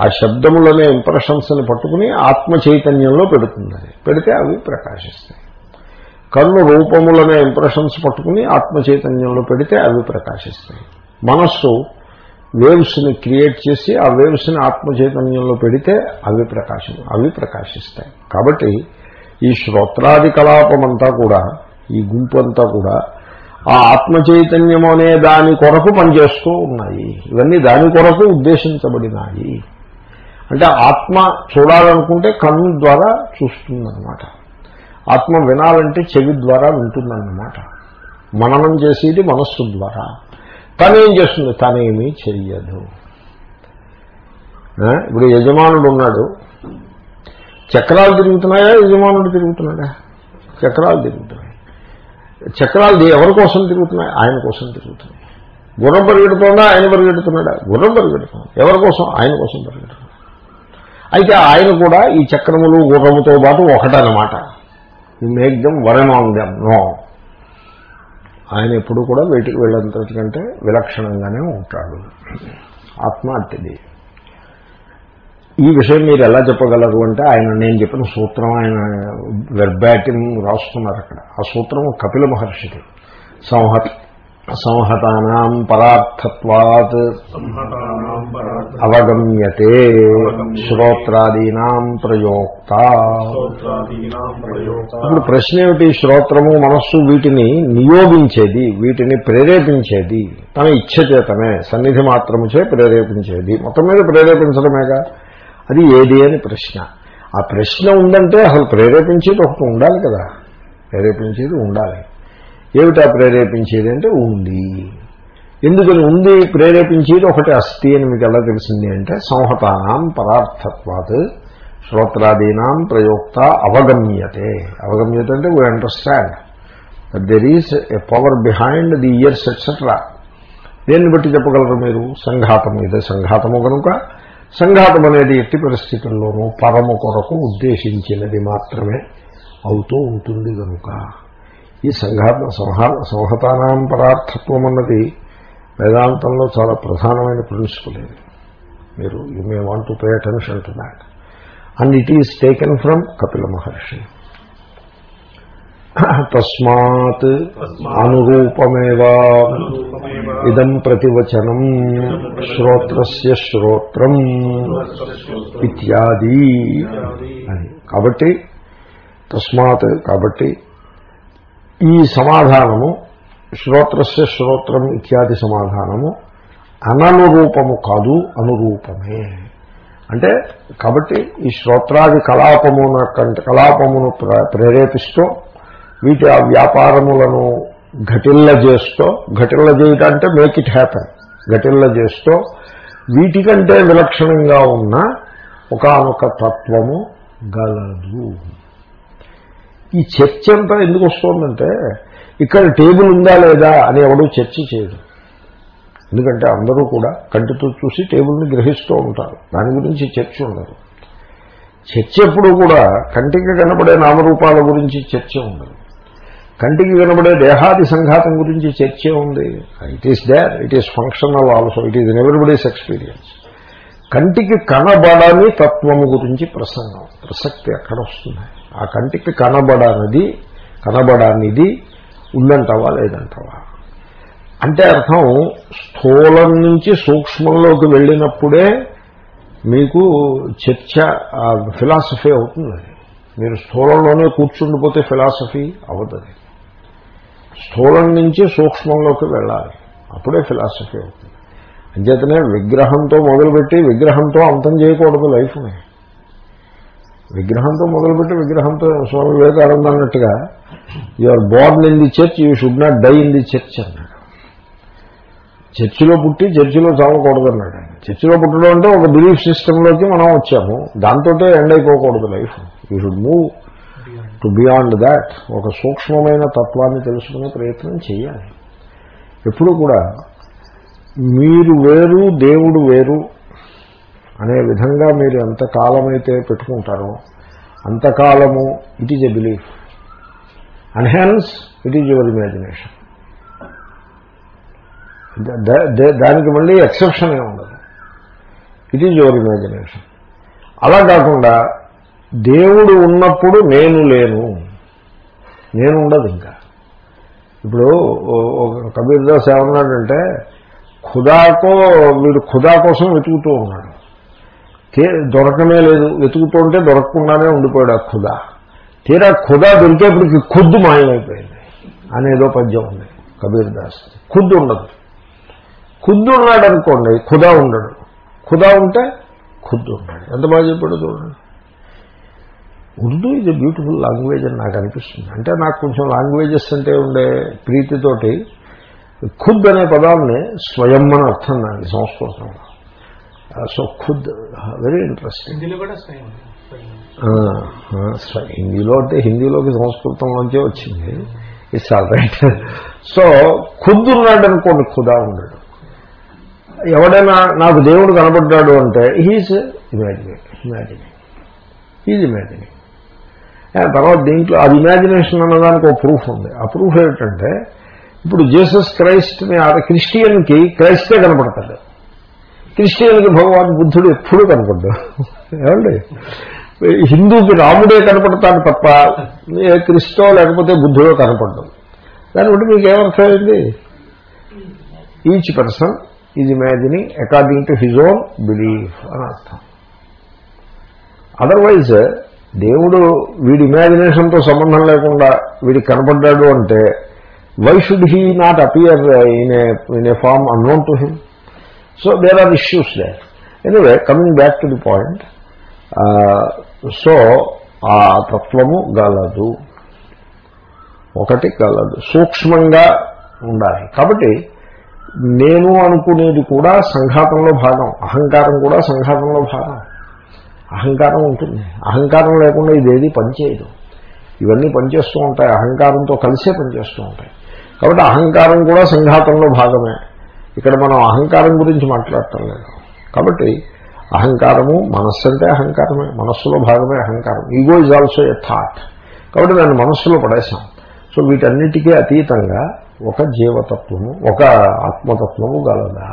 ఆ శబ్దములనే ఇంప్రెషన్స్ని పట్టుకుని ఆత్మ చైతన్యంలో పెడుతుంది. పెడితే అవి ప్రకాశిస్తాయి. కన్ను రూపములనే ఇంప్రెషన్స్ పట్టుకుని ఆత్మ చైతన్యంలో పెడితే అవి ప్రకాశిస్తాయి. మనస్సు వేవ్స్ని క్రియేట్ చేసి ఆ వేవ్స్ని ఆత్మ చైతన్యంలో పెడితే అవి ప్రకాశం అవి ప్రకాశిస్తాయి. కాబట్టి ఈ శ్రోత్రాది కలాపమంతా కూడా ఈ గుంపు అంతా కూడా ఆ ఆత్మ చైతన్యం అనే దాని కొరకు పనిచేస్తూ ఉన్నాయి. ఇవన్నీ దాని కొరకు ఉద్దేశించబడినాయి. అంటే ఆత్మ చూడాలనుకుంటే కన్ను ద్వారా చూస్తుందన్నమాట. ఆత్మ వినాలంటే చెవి ద్వారా వింటుందన్నమాట. మననం చేసేది మనస్సు ద్వారా. తనేం చేస్తుంది? తనేమీ చెయ్యదు. ఇప్పుడు యజమానుడు ఉన్నాడు. చక్రాలు తిరుగుతున్నాయా? యజమానుడు తిరుగుతున్నాడా? చక్రాలు తిరుగుతున్నాయి. చక్రాలు ఎవరి కోసం తిరుగుతున్నాయి? ఆయన కోసం తిరుగుతున్నాయి. గుర్రం పరిగెడుతుందా? ఆయన పరిగెడుతున్నాడా? గుర్రం పరిగెడుతున్నాడు ఎవరి కోసం? ఆయన కోసం పరిగెడుతున్నాడు. అయితే ఆయన కూడా ఈ చక్రములు గుర్రముతో పాటు ఒకటనమాట. You make them one among no ఆయన ఎప్పుడు కూడా వీటికి వీళ్ళంతటికంటే విలక్షణంగానే ఉంటాడు. ఆత్మ అట్టిది ఈ విషయం మీరు ఎలా చెప్పగలరు అంటే ఆయన నేను చెప్పిన సూత్రం ఆయన వెర్బాటిం రాస్తున్నారు అక్కడ. ఆ సూత్రం కపిల మహర్షిది. సంహతి. సంహతానాం పరార్థత్వాత్ అవగమ్యతే శ్రోత్రాదీనాం ప్రయోక్త. ఇప్పుడు ప్రశ్న ఏమిటి శ్రోత్రము మనస్సు వీటిని నియోగించేది వీటిని ప్రేరేపించేది తన ఇచ్ఛ చేతనే సన్నిధి మాత్రముచే ప్రేరేపించేది. మొత్తం మీద ప్రేరేపించడమేగా? అది ఏది అని ప్రశ్న. ఆ ప్రశ్న ఉందంటే అసలు ప్రేరేపించేది ఒకటి ఉండాలి కదా. ప్రేరేపించేది ఉండాలి. ఏమిటా ప్రేరేపించేది అంటే ఉంది. ఎందుకని ఉంది ప్రేరేపించేది ఒకటి అస్థి అని మీకు ఎలా తెలిసింది అంటే సంహతానాం పరార్థత్వాత్ శ్రోత్రాదీనాం ప్రయోక్త అవగమ్యతే. అవగమ్యత అంటే we understand that there is a power behind the ears etcetera దేన్ని బట్టి చెప్పగలరు మీరు? సంఘాతం ఇదే సంఘాతము కనుక. సంఘాతం అనేది ఎట్టి పరిస్థితుల్లోనూ పరము కొరకు ఉద్దేశించినది మాత్రమే అవుతూ ఉంటుంది కనుక. ఈ సంఘాత సంహా సంహతానాం పరార్థత్వం అన్నది వేదాంతంలో చాలా ప్రధానమైన ప్రిన్సిపల్ ఇది. మీరు you may want to pay attention to that and it is taken from Kapila Maharshi తస్మాత్ అనురూపమేవా ఇదం ప్రతివచనం శ్రోత్రస్య శ్రోత్రం ఇత్యాది అని. కాబట్టి తస్మాత్ కాబట్టి ఈ సమాధానము శ్రోత్రస్య శ్రోత్రం ఇత్యాది సమాధానము అననురూపము కాదు అనురూపమే. అంటే కాబట్టి ఈ శ్రోత్రాది కలాపమున కంటే కలాపమును ప్ర- ప్రేరేపిస్తూ వీటి ఆ వ్యాపారములను ఘటిల్ల చేస్తూ ఘటిల్ల చేయటం అంటే మేక్ ఇట్ హ్యాపన్ ఘటిల్ల చేస్తూ వీటికంటే విలక్షణంగా ఉన్న ఒకానొక తత్వము గలదు. ఈ చర్చ అంతా ఎందుకు వస్తుందంటే ఇక్కడ టేబుల్ ఉందా లేదా అని ఎవడూ చర్చ చేయడు. ఎందుకంటే అందరూ కూడా కంటితో చూసి టేబుల్ని గ్రహిస్తూ ఉంటారు. దాని గురించి చర్చ ఉండదు. చర్చ ఎప్పుడు కూడా కంటికి కనబడే నామరూపాల గురించి చర్చ ఉండదు. కంటికి కనబడే దేహాది సంఘాతం గురించి చర్చ ఉంది. It is there it is functional also it is everybody's experience కంటికి కనబడని తత్వము గురించి ప్రసంగం ప్రసక్తి అక్కడ వస్తున్నాయి ఆ కంటికి కనబడనిది కనబడనిది ఉందంటావా లేదంటావా అంటే అర్థం స్థూలం నుంచి సూక్ష్మంలోకి వెళ్ళినప్పుడే మీకు చర్చ ఫిలాసఫీ అవుతుంది. మీరు స్థూలంలోనే కూర్చుండిపోతే ఫిలాసఫీ అవ్వదు స్థూలం నుంచి సూక్ష్మంలోకి వెళ్ళాలి అప్పుడే ఫిలాసఫీ అవుతుంది. అంచేతనే విగ్రహంతో మొదలుపెట్టి విగ్రహంతో అంతం చేయకూడదు లైఫ్ని. విగ్రహంతో మొదలుపెట్టి విగ్రహంతో స్వామి వివేకానంద అన్నట్టుగా you're born in the church you should not die in the church అన్నాడు. చర్చిలో పుట్టి చర్చిలో చావకూడదు అన్నాడు ఆయన. చర్చిలో పుట్టడం అంటే ఒక బిలీఫ్ సిస్టంలోకి మనం వచ్చాము. దాంతో end అయిపోకూడదు life you should move to beyond that ఒక సూక్ష్మమైన తత్వాన్ని తెలుసుకునే ప్రయత్నం చేయాలి. ఎప్పుడు కూడా మీరు వేరు దేవుడు వేరు అనే విధంగా మీరు ఎంత కాలమైతే పెట్టుకుంటారో అంతకాలము it is a belief and hence it is your imagination దానికి మళ్ళీ ఎక్సెప్షన్ ఏ ఉండదు. ఇట్ ఈజ్ యువర్ ఇమాజినేషన్ అలా కాకుండా దేవుడు ఉన్నప్పుడు నేను లేను. నేను ఉండదు ఇంకా. ఇప్పుడు కబీర్దాస్ ఏమన్నాడంటే ఖుదాకో వీడు ఖుదా కోసం వెతుకుతూ ఉన్నాడు. దొరకనే లేదు. వెతుకుతూ ఉంటే దొరకకుండానే ఉండిపోయాడు ఆ ఖుదా. తీరా ఖుదా దొరికేప్పటికి ఖుద్దు మాయమైపోయింది. అనేదో పద్యం ఉంది. కబీర్ దాస్. ఖుద్దు ఉండదు. ఖుద్దు ఉన్నాడు అనుకోండి ఖుదా ఉండడు. ఖుదా ఉంటే ఖుద్దు ఉన్నాడు. ఎంత బాగా చెప్పాడు చూడండి. ఉర్దూ ఇది బ్యూటిఫుల్ లాంగ్వేజ్ అని నాకు అనిపిస్తుంది. అంటే నాకు కొంచెం లాంగ్వేజెస్ అంటే ఉండే ప్రీతితోటి ఖుద్ అనే పదాన్ని స్వయం అని అర్థం దానికి సంస్కృతంలో సో ఖుద్ వెరీ ఇంట్రెస్టింగ్ హిందీలో అంటే హిందీలోకి సంస్కృతంలోంచే వచ్చింది. ఇట్స్ ఆల్ రైట్ సో ఖుద్దు ఉన్నాడు అనుకోండి ఖుదా ఉన్నాడు. ఎవడైనా నాకు దేవుడు కనపడ్డాడు అంటే he's imagining imagining he's imagining తర్వాత దీంట్లో అది ఇమాజినేషన్ అన్నదానికి ఒక ప్రూఫ్ ఉంది. ఆ ప్రూఫ్ ఏమిటంటే ఇప్పుడు జీసస్ క్రైస్ట్ని ఆ క్రిస్టియన్కి క్రైస్తే కనపడతాడు. క్రిస్టియన్కి భగవాన్ బుద్ధుడు ఎప్పుడూ కనపడ్డాడు ఏమండి? హిందూకి రాముడే కనపడతాడు తప్ప ఏ క్రిస్తో లేకపోతే బుద్ధుడో కనపడ్డం. దాన్ని బట్టి మీకు ఏమర్థమైంది? Each person is imagining according to his own belief అని అర్థం. అదర్వైజ్ దేవుడు వీడి ఇమాజినేషన్తో సంబంధం లేకుండా వీడికి కనపడ్డాడు అంటే why should he not appear in a in a form unknown to him so there are issues they anyway coming back to the point so ఆ తత్వము గలదు. ఒకటి గలదు. సూక్ష్మంగా ఉండాలి. కాబట్టి నేను అనుకునేది కూడా సంఘాతంలో భాగం. అహంకారం కూడా సంఘాతంలో భాగం. అహంకారం ఉంటుంది. అహంకారం లేకుండా ఇదేది పనిచేయదు. ఇవన్నీ పనిచేస్తూ ఉంటాయి. అహంకారంతో కలిసే పనిచేస్తూ ఉంటాయి. కాబట్టి అహంకారం కూడా సంఘాతంలో భాగమే. ఇక్కడ మనం అహంకారం గురించి మాట్లాడటం లేదు. కాబట్టి అహంకారము మనస్సు అంటే అహంకారమే మనస్సులో భాగమే అహంకారం. Ego is also a thought కాబట్టి దాన్ని మనస్సులో పడేశాం. సో వీటన్నిటికీ అతీతంగా ఒక జీవతత్వము ఒక ఆత్మతత్వము గలదా.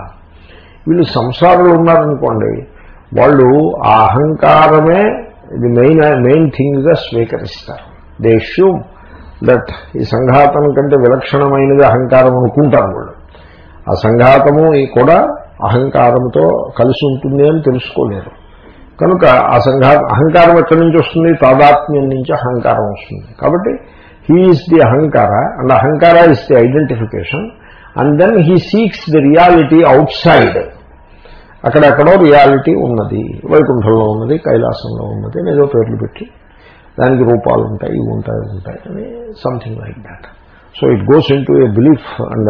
వీళ్ళు సంసారులు ఉన్నారనుకోండి వాళ్ళు ఆ అహంకారమే ఇది మెయిన్ మెయిన్ థింగ్గా స్వీకరిస్తారు. దే దట్ ఈ సంఘాతం కంటే విలక్షణమైనది అహంకారం అనుకుంటారు వాళ్ళు. ఆ సంఘాతము కూడా అహంకారంతో కలిసి ఉంటుంది అని తెలుసుకోలేరు కనుక ఆ సంఘా అహంకారం ఎక్కడి నుంచి వస్తుంది? తాదాత్మ్యం నుంచి అహంకారం వస్తుంది. కాబట్టి he is the ahankara and ahankara is the identification and then he seeks the reality outside అక్కడెక్కడో రియాలిటీ ఉన్నది. వైకుంఠంలో ఉన్నది కైలాసంలో ఉన్నది అని ఏదో పేర్లు పెట్టి దానికి రూపాలు ఉంటాయి ఇవి ఉంటాయి ఉంటాయి అని something like that so it goes into a belief and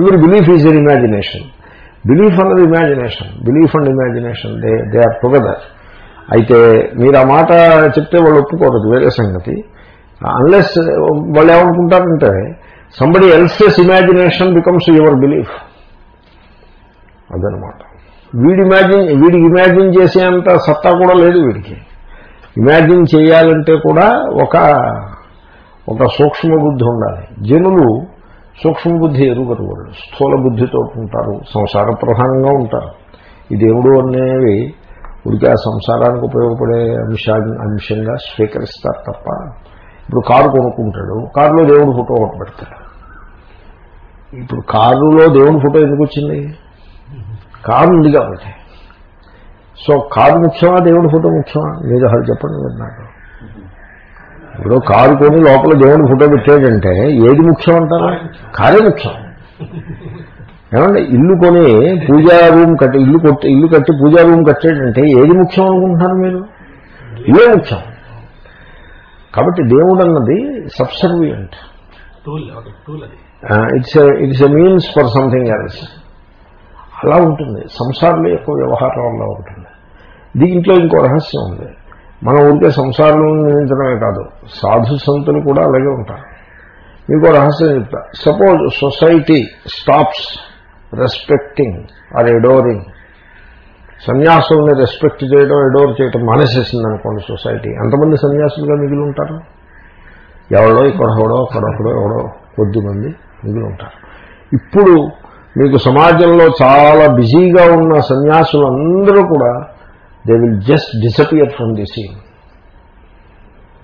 every belief is an imagination belief అన్నది imagination belief and imagination they they are together అయితే మీరు ఆ మాట చెప్తే వాళ్ళు ఒప్పుకోరదు వేరే సంగతి. అన్లెస్ uh, వాళ్ళు ఏమనుకుంటారంటే somebody else's imagination becomes your belief అదనమాట. వీడి ఇమాజిన్ వీడికి ఇమాజిన్ చేసేంత సత్తా కూడా లేదు వీడికి. ఇమాజిన్ చేయాలంటే కూడా ఒక ఒక సూక్ష్మ బుద్ధి ఉండాలి జనులు సూక్ష్మ బుద్ధి ఎరుగరు వాళ్ళు స్థూల బుద్ధితో ఉంటారు. సంసార ప్రధానంగా ఉంటారు. ఈ దేవుడు అనేవి ఉడికి ఆ సంసారానికి ఉపయోగపడే అంశా అంశంగా స్వీకరిస్తారు తప్ప ఇప్పుడు కారు కొనుక్కుంటాడు. కారులో దేవుడు ఫోటో ఒకటి పెడతాడు. ఇప్పుడు కారులో దేవుడి ఫోటో ఎందుకు వచ్చింది? కారు ఉంది కాబట్టి. సో కారు ముఖ్యమా? దేవుడి ఫోటో ముఖ్యమా? మీరు అసలు చెప్పండి విన్నాడు. నాకు ఇప్పుడు కారు కొని లోపల దేవుడి ఫోటో పెట్టాడంటే ఏది ముఖ్యం అంటారా కారే ముఖ్యం. ఏమంటే ఇల్లు కొని పూజా రూమ్ కట్టి ఇల్లు కొట్టి ఇల్లు కట్టి పూజా రూమ్ కట్టాడంటే ఏది ముఖ్యం అనుకుంటున్నారు మీరు? ఇదే ముఖ్యం. కాబట్టి దేవుడు అన్నది subservient. It's it's a means for something else అలా ఉంటుంది. సంసారంలో ఎక్కువ వ్యవహారం అలా ఉంటుంది. దీంట్లో ఇంకో రహస్యం ఉంది. మనం ఊరికే సంసారంలో నిందించడమే కాదు. సాధు సంతులు కూడా అలాగే ఉంటారు. మీకు రహస్యం చెప్తా. Suppose society stops respecting or adoring. సన్యాసుల్ని respect చేయడం ఎడోర్ చేయడం మానేసేసింది అనుకోండి సొసైటీ. ఎంతమంది సన్యాసులుగా మిగిలి ఉంటారు? ఎవడో ఇక్కడెవడో అక్కడొక్కడో ఎవడో కొద్ది మంది మిగిలి ఉంటారు. ఇప్పుడు మీకు సమాజంలో చాలా బిజీగా ఉన్న సన్యాసులందరూ కూడా they will just disappear from the scene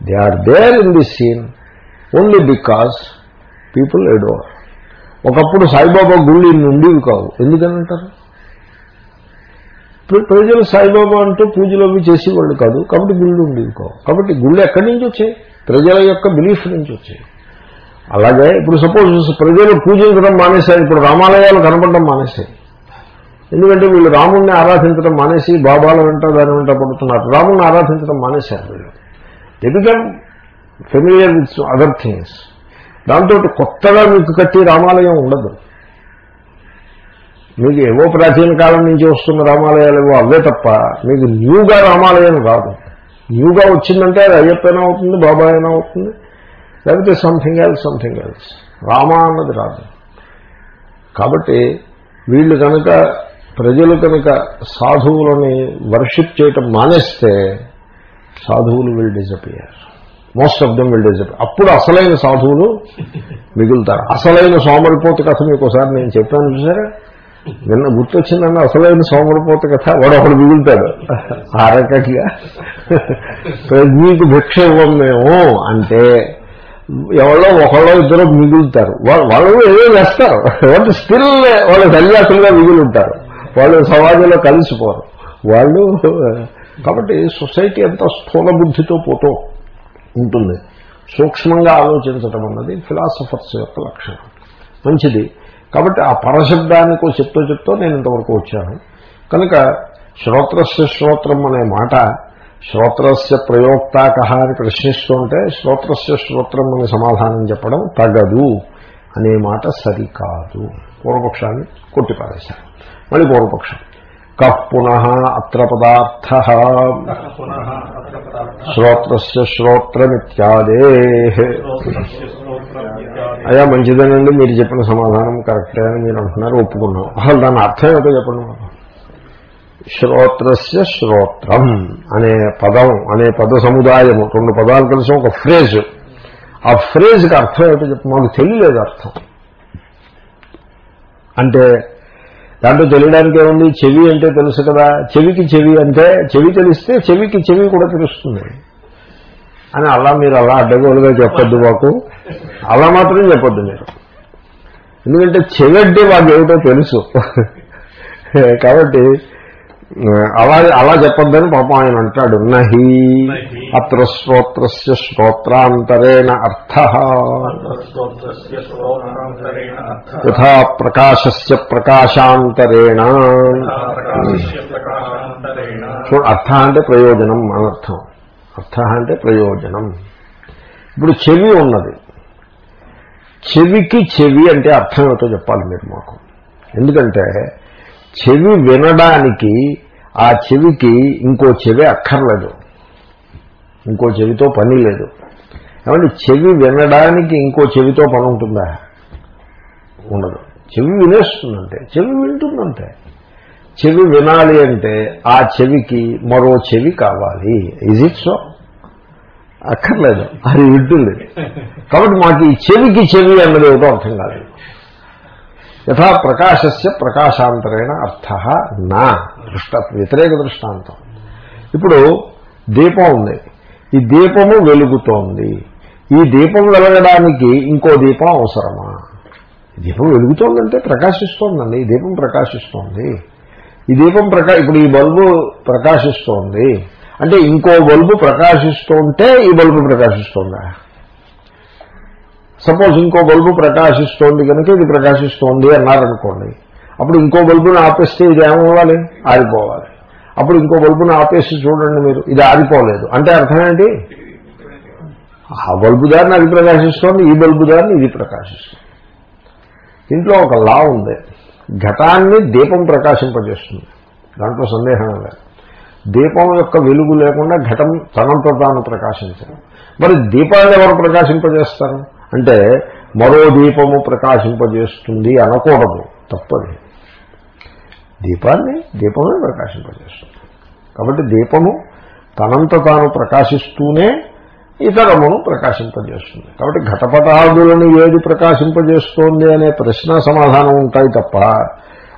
they are there in the scene only because people adore ఒకప్పుడు సాయిబాబా గుళ్ళు ఇన్ని ఉండేవి కావు. ఎందుకని అంటారు ప్రజలు సాయిబాబా అంటూ పూజలు అవి చేసేవాళ్ళు కాదు. కాబట్టి గుళ్ళు ఉండేవి కావు. కాబట్టి గుళ్ళు ఎక్కడి నుంచి వచ్చాయి? ప్రజల యొక్క బిలీఫ్ నుంచి వచ్చాయి. అలాగే ఇప్పుడు సపోజ్ ప్రజలు పూజించడం మానేశారు. ఇప్పుడు రామాలయాలు కనపడడం మానేశాయి. ఎందుకంటే వీళ్ళు రాముణ్ణి ఆరాధించడం మానేసి బాబాల వెంట దాని వెంట పడుతున్నారు. రాముణ్ణి ఆరాధించడం మానేశారు వీళ్ళు. ఎదుగన్ ఫెమిలియర్ విత్ అదర్ థింగ్స్ దాంతో కొత్తగా మీకు కట్టి రామాలయం ఉండదు. మీకు ఏవో ప్రాచీన కాలం నుంచి వస్తున్న రామాలయాలు ఏవో అవే తప్ప మీకు న్యూగా రామాలయం రాదు. న్యూగా వచ్చిందంటే అది అయ్యప్పైనా అవుతుంది బాబా అయినా అవుతుంది. లేకపోతే something else something else Rama అన్నది రాదు. కాబట్టి వీళ్ళు కనుక ప్రజలు కనుక సాధువులని వర్షిప్ చేయటం మానేస్తే సాధువులు will disappear most of them will disappear అప్పుడు అసలైన సాధువులు మిగులుతారు. అసలైన సోమరిపోతు కథ మీకు ఒకసారి నేను చెప్పాను చూసారా? నిన్న గుర్తొచ్చిందన్న అసలైన సోమరిపోత కథ. వాడు ఒకడు మిగులుతాడు. ఆ రకంగా. మీకు భిక్ష ఇవ్వం మేము అంటే ఎవరో ఒకళ్ళో ఇద్దరు మిగులుతారు. వాళ్ళు ఏదో వేస్తారు. వాళ్ళు స్టిల్ వాళ్ళు సన్యాసులుగా మిగులుంటారు. ఉంటారు వాళ్ళు సమాజంలో కలిసిపోరు. వాళ్ళు కాబట్టి సొసైటీ అంతా స్థూల బుద్ధితో పోతూ ఉంటుంది. సూక్ష్మంగా ఆలోచించటం అన్నది ఫిలాసఫర్స్ యొక్క లక్షణం. మంచిది. కాబట్టి ఆ పరశబ్దానికి చెప్తూ చెప్తూ నేను ఇంతవరకు వచ్చాను. కనుక శ్రోత్రస్య శ్రోత్రం అనే మాట శ్రోత్రస్య ప్రయోక్తాక అని ప్రశ్నిస్తుంటే శ్రోత్రస్య శ్రోత్రం అనే సమాధానం చెప్పడం తగదు అనే మాట సరికాదు. పూర్వపక్షాన్ని కొట్టిపారేశారు. మళ్ళీ పూర్వపక్షం. కః పునః అత్ర పదార్థ. శ్రోత్రస్య శ్రోత్రమిత్యాదే. అయ్యా మంచిదేనండి మీరు చెప్పిన సమాధానం కరెక్టే అని మీరు అంటున్నారు ఒప్పుకున్నాం. అసలు దాని అర్థం ఏమిటో చెప్పండి మాకు. శ్రోత్రస్య శ్రోత్రం అనే పదం అనే పద సముదాయము రెండు పదాలు కలిసి ఒక ఫ్రేజ్. ఆ ఫ్రేజ్కి అర్థం ఏమిటో చెప్పు మాకు తెలియలేదు అర్థం. అంటే దాంట్లో తెలియడానికి ఏముంది? చెవి అంటే తెలుసు కదా. చెవికి చెవి అంటే చెవి తెలిస్తే చెవికి చెవి కూడా తెలుస్తుంది. అని అలా మీరు అలా అడ్డగోలుగా చెప్పొద్దు మాకు. అలా మాత్రం చెప్పొద్దు మీరు. ఎందుకంటే చెవి అంటే మాకు ఏమిటో తెలుసు. కాబట్టి అలా అలా చెప్పొద్దని పాపం ఆయన అంటాడు. నహి అత్ర శ్రోత్రస్య శ్రోత్రాంతరేణ అర్థ. యథా ప్రకాశస్య ప్రకాశాంతరేణ. అర్థ అంటే ప్రయోజనం అనర్థం అర్థ అంటే ప్రయోజనం. ఇప్పుడు చెవి ఉన్నది. చెవికి చెవి అంటే అర్థం ఏమిటో చెప్పాలి మీరు మాకు. ఎందుకంటే చెవి వినడానికి ఆ చెవికి ఇంకో చెవి అక్కర్లేదు. ఇంకో చెవితో పని లేదు. ఏమంటే చెవి వినడానికి ఇంకో చెవితో పని ఉంటుందా? ఉండదు. చెవి వినేస్తుందంటే చెవి వింటుందంటే. చెవి వినాలి అంటే ఆ చెవికి మరో చెవి కావాలి. ఇజ్ ఇట్ సో అక్కర్లేదు. అది వింటుంది కాబట్టి మాకు ఈ చెవికి చెవి అన్నది ఏదో అర్థం కాలేదు. యథా ప్రకాశస్య ప్రకాశాంతరేణ అర్థ నా దృష్ట వ్యతిరేక దృష్టాంతం. ఇప్పుడు దీపం ఉంది. ఈ దీపము వెలుగుతోంది. ఈ దీపం వెలగడానికి ఇంకో దీపం అవసరమా? దీపం వెలుగుతోందంటే ప్రకాశిస్తోందండి. ఈ దీపం ప్రకాశిస్తోంది. ఈ దీపం ప్రకా ఇప్పుడు ఈ బల్బు ప్రకాశిస్తోంది. అంటే ఇంకో బల్బు ప్రకాశిస్తుంటే ఈ బల్బు ప్రకాశిస్తోందా? సపోజ్ ఇంకో బల్బు ప్రకాశిస్తోంది కనుక ఇది ప్రకాశిస్తోంది అన్నారనుకోండి. అప్పుడు ఇంకో బల్బును ఆపేస్తే ఇది ఏమవ్వాలి? ఆరిపోవాలి. అప్పుడు ఇంకో బల్బును ఆపేసి చూడండి మీరు ఇది ఆరిపోలేదు. అంటే అర్థం ఏంటి? ఆ బల్బు దారిని అది ప్రకాశిస్తోంది ఈ బల్బు దారిని ఇది ప్రకాశిస్తుంది. ఇంట్లో ఒక లా ఉంది. ఘటాన్ని దీపం ప్రకాశింపజేస్తుంది. దాంట్లో సందేహం లేదు. దీపం యొక్క వెలుగు లేకుండా ఘటం తనంతో తాను ప్రకాశించదు మరి దీపాన్ని ఎవరు ప్రకాశింపజేస్తారు? అంటే మరో దీపము ప్రకాశింపజేస్తుంది అనకూడదు తప్పది. దీపాన్ని దీపమే ప్రకాశింపజేస్తుంది. కాబట్టి దీపము తనంత తాను ప్రకాశిస్తూనే ఇతరమును ప్రకాశింపజేస్తుంది. కాబట్టి ఘటపటాదులను ఏది ప్రకాశింపజేస్తోంది అనే ప్రశ్న సమాధానం ఉంటాయి తప్ప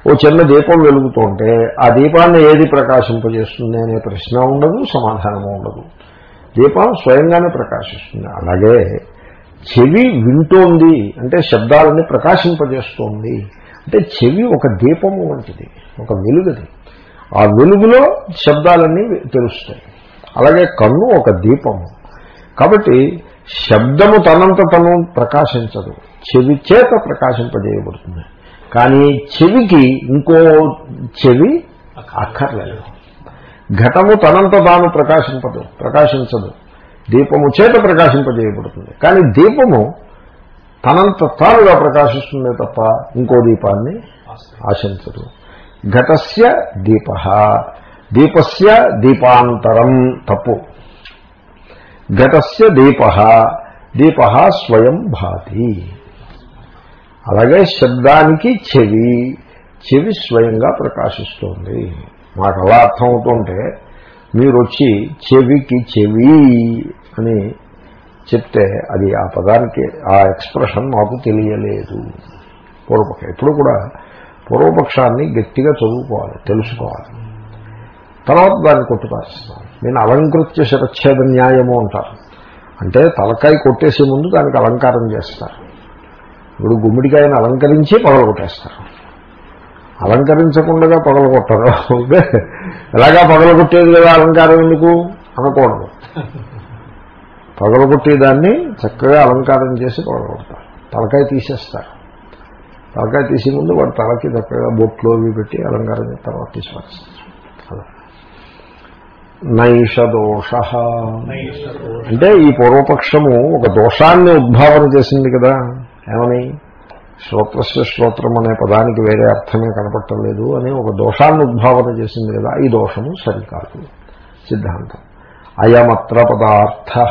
ఓ చిన్న దీపం వెలుగుతుంటే ఆ దీపాన్ని ఏది ప్రకాశింపజేస్తుంది అనే ప్రశ్న ఉండదు సమాధానము ఉండదు. దీపం స్వయంగానే ప్రకాశిస్తుంది. అలాగే చెవి వింటోంది అంటే శబ్దాలని ప్రకాశింపజేస్తోంది. అంటే చెవి ఒక దీపము వంటిది ఒక వెలుగుది. ఆ వెలుగులో శబ్దాలన్నీ తెలుస్తాయి. అలాగే కన్ను ఒక దీపము. కాబట్టి శబ్దము తనంత తను ప్రకాశించదు. చెవి చేత ప్రకాశింపజేయబడుతుంది. కానీ చెవికి ఇంకో చెవి అక్కర్లేదు. ఘటము తనంత తాను ప్రకాశింపదు ప్రకాశించదు. దీపము చేత ప్రకాశింపజేయబడుతుంది. కానీ దీపము తనంత తానుగా ప్రకాశిస్తుందే తప్ప ఇంకో దీపాన్ని ఆశించదు. ఘటస్య దీప. దీపస్య దీపాంతరం తప్పు. ఘటస్య దీప. దీప స్వయం భాతి. అలాగే శబ్దానికి చెవి. చెవి స్వయంగా ప్రకాశిస్తోంది. మాకు అలా అర్థమవుతుంటే మీరు వచ్చి చెవికి చెవి అని చెప్తే అది ఆ పదానికి ఆ ఎక్స్ప్రెషన్ మాకు తెలియలేదు. పూర్వపక్షం ఎప్పుడు కూడా పూర్వపక్షాన్ని గట్టిగా చదువుకోవాలి తెలుసుకోవాలి. తర్వాత దాన్ని కొట్టుపారేస్తాం. నేను అలంకృత్య శిరచ్ఛేద న్యాయము అంటారు. అంటే తలకాయ కొట్టేసే ముందు దానికి అలంకారం చేస్తారు. ఇప్పుడు గుమ్మిడికాయని అలంకరించి పగలగొట్టేస్తారు. అలంకరించకుండా పగలగొట్టరు ఎలాగా పగలగొట్టేది కదా అలంకారం ఎందుకు? అనకూడదు. పగలగొట్టేదాన్ని చక్కగా అలంకారం చేసి పగలగొడతారు తలకాయ తీసేస్తారు. తలకాయ తీసే ముందు వాడు తలకి చక్కగా బొట్లు అవి పెట్టి అలంకారం తర్వాత తీసుకొస్తారు. అలా. నైషదోష అంటే ఈ పూర్వపక్షము ఒక దోషాన్ని ఉద్భావన చేసింది కదా. ఏమని? శ్రోత్రస్య శ్రోత్రం అనే పదానికి వేరే అర్థమే కనపట్టలేదు అని ఒక దోషాన్ని ఉద్భావన చేసింది కదా ఈ దోషము సరికాదు. సిద్ధాంతం. అయమత్ర పదార్థ.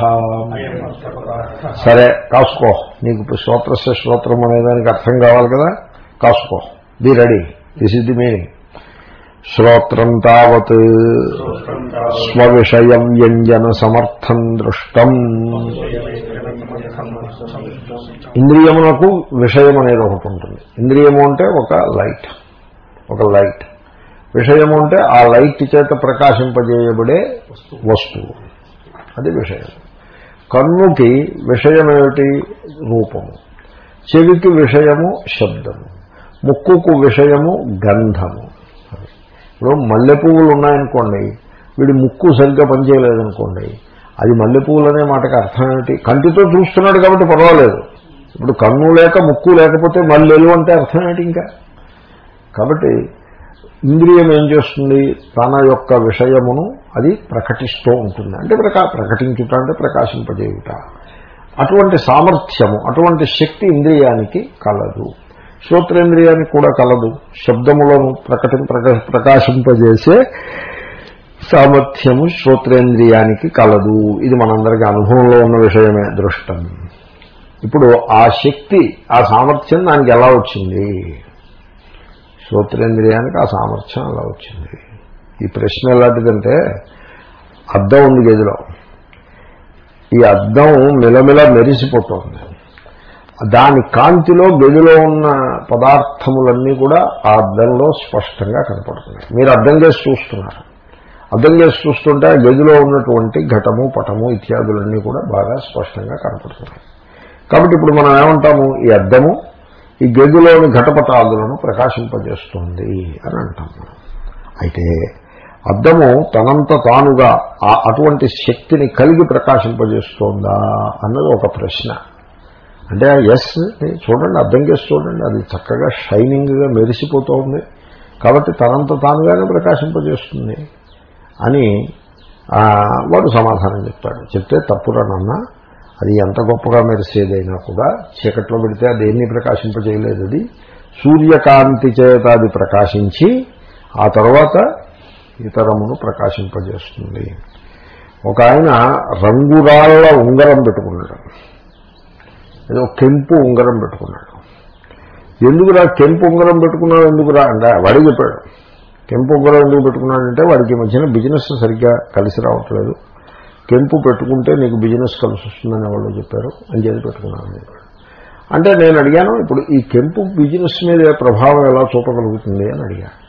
సరే కాసుకో. నీకు శ్రోత్రస్య శ్రోత్రం అనేదానికి అర్థం కావాలి కదా? కాసుకో. Be ready this is the meaning శ్రోత్రం తావత్ స్వవిషయ వ్యంజన సమర్థం దృష్టం. ఇంద్రియమునకు విషయం అనేది ఒకటి ఉంటుంది. ఇంద్రియము అంటే ఒక లైట్ ఒక లైట్. విషయము అంటే ఆ లైట్ చేత ప్రకాశింపజేయబడే వస్తువు. అది విషయం. కన్నుకి విషయం ఏమిటి రూపము. చెవికి విషయము శబ్దము. ముక్కుకు విషయము గంధము. ఇప్పుడు మల్లె పువ్వులు ఉన్నాయనుకోండి వీడి ముక్కు సరిగ్గా పనిచేయలేదనుకోండి అది మల్లె అనే మాటకి అర్థం ఏమిటి? కంటితో చూస్తున్నాడు కాబట్టి పర్వాలేదు. ఇప్పుడు కన్ను లేక ముక్కు లేకపోతే మల్లెలు అంటే అర్థం ఏమిటి ఇంకా? కాబట్టి ఇంద్రియం ఏం చేస్తుంది? తన యొక్క విషయమును అది ప్రకటిస్తూ ఉంటుంది. అంటే ప్రకా ప్రకటించుట అంటే ప్రకాశింపజేయుట. అటువంటి సామర్థ్యము అటువంటి శక్తి ఇంద్రియానికి కలదు. శ్రోత్రేంద్రియానికి కూడా కలదు. శబ్దములను ప్రకటి ప్రకాశింపజేసే సామర్థ్యము శ్రోత్రేంద్రియానికి కలదు. ఇది మనందరికీ అనుభవంలో ఉన్న విషయమే దృష్టం. ఇప్పుడు ఆ శక్తి ఆ సామర్థ్యం దానికి ఎలా వచ్చింది? శ్రోత్రేంద్రియానికి ఆ సామర్థ్యం ఎలా వచ్చింది? ఈ ప్రశ్న ఎలాంటిదంటే అద్దం ఉంది గదిలో. ఈ అద్దం మిలమిల మెరిసిపోతుంది. దాని కాంతిలో గదిలో ఉన్న పదార్థములన్నీ కూడా ఆ అద్దంలో స్పష్టంగా కనపడుతున్నాయి. మీరు అర్థం చేసి చూస్తున్నారు. అర్థం చేసి చూస్తుంటే ఆ గదిలో ఉన్నటువంటి ఘటము పటము ఇత్యాదులన్నీ కూడా బాగా స్పష్టంగా కనపడుతున్నాయి. కాబట్టి ఇప్పుడు మనం ఏమంటాము? ఈ అద్దము ఈ గదిలోని ఘటపటాదులను ప్రకాశింపజేస్తుంది అని అంటాం అయితే అద్దము తనంత తానుగా అటువంటి శక్తిని కలిగి ప్రకాశింపజేస్తోందా అన్నది ఒక ప్రశ్న. అంటే ఎస్ చూడండి అర్థం చేసి చూడండి అది చక్కగా షైనింగ్గా మెరిసిపోతోంది. కాబట్టి తనంత తానుగానే ప్రకాశింపజేస్తుంది. అని వాడు సమాధానం చెప్తాడు. చెప్తే తప్పురానన్నా అది ఎంత గొప్పగా మెరిసేదైనా కూడా చీకట్లో పెడితే అది ఏమీ ప్రకాశింపజేయలేదు అది? సూర్యకాంతి చేత అది ప్రకాశించి ఆ తర్వాత ఇతరమును ప్రకాశింపజేస్తుంది. ఒక ఆయన రంగురాళ్ళ ఉంగరం పెట్టుకున్నాడు. ఏదో కెంపు ఉంగరం పెట్టుకున్నాడు. ఎందుకురా కెంపు ఉంగరం పెట్టుకున్నాడు? ఎందుకురా? అంటే వాడే చెప్పాడు. కెంపు కూడా ఎందుకు పెట్టుకున్నాడంటే వాడికి మధ్యన బిజినెస్ సరిగ్గా కలిసి రావట్లేదు. కెంపు పెట్టుకుంటే నీకు బిజినెస్ కలిసి వస్తుందని వాళ్ళు చెప్పారు. అని చెప్పి పెట్టుకున్నాను అంటే నేను అడిగాను ఇప్పుడు ఈ కెంపు బిజినెస్ మీద ప్రభావం ఎలా చూపగలుగుతుంది అని అడిగాను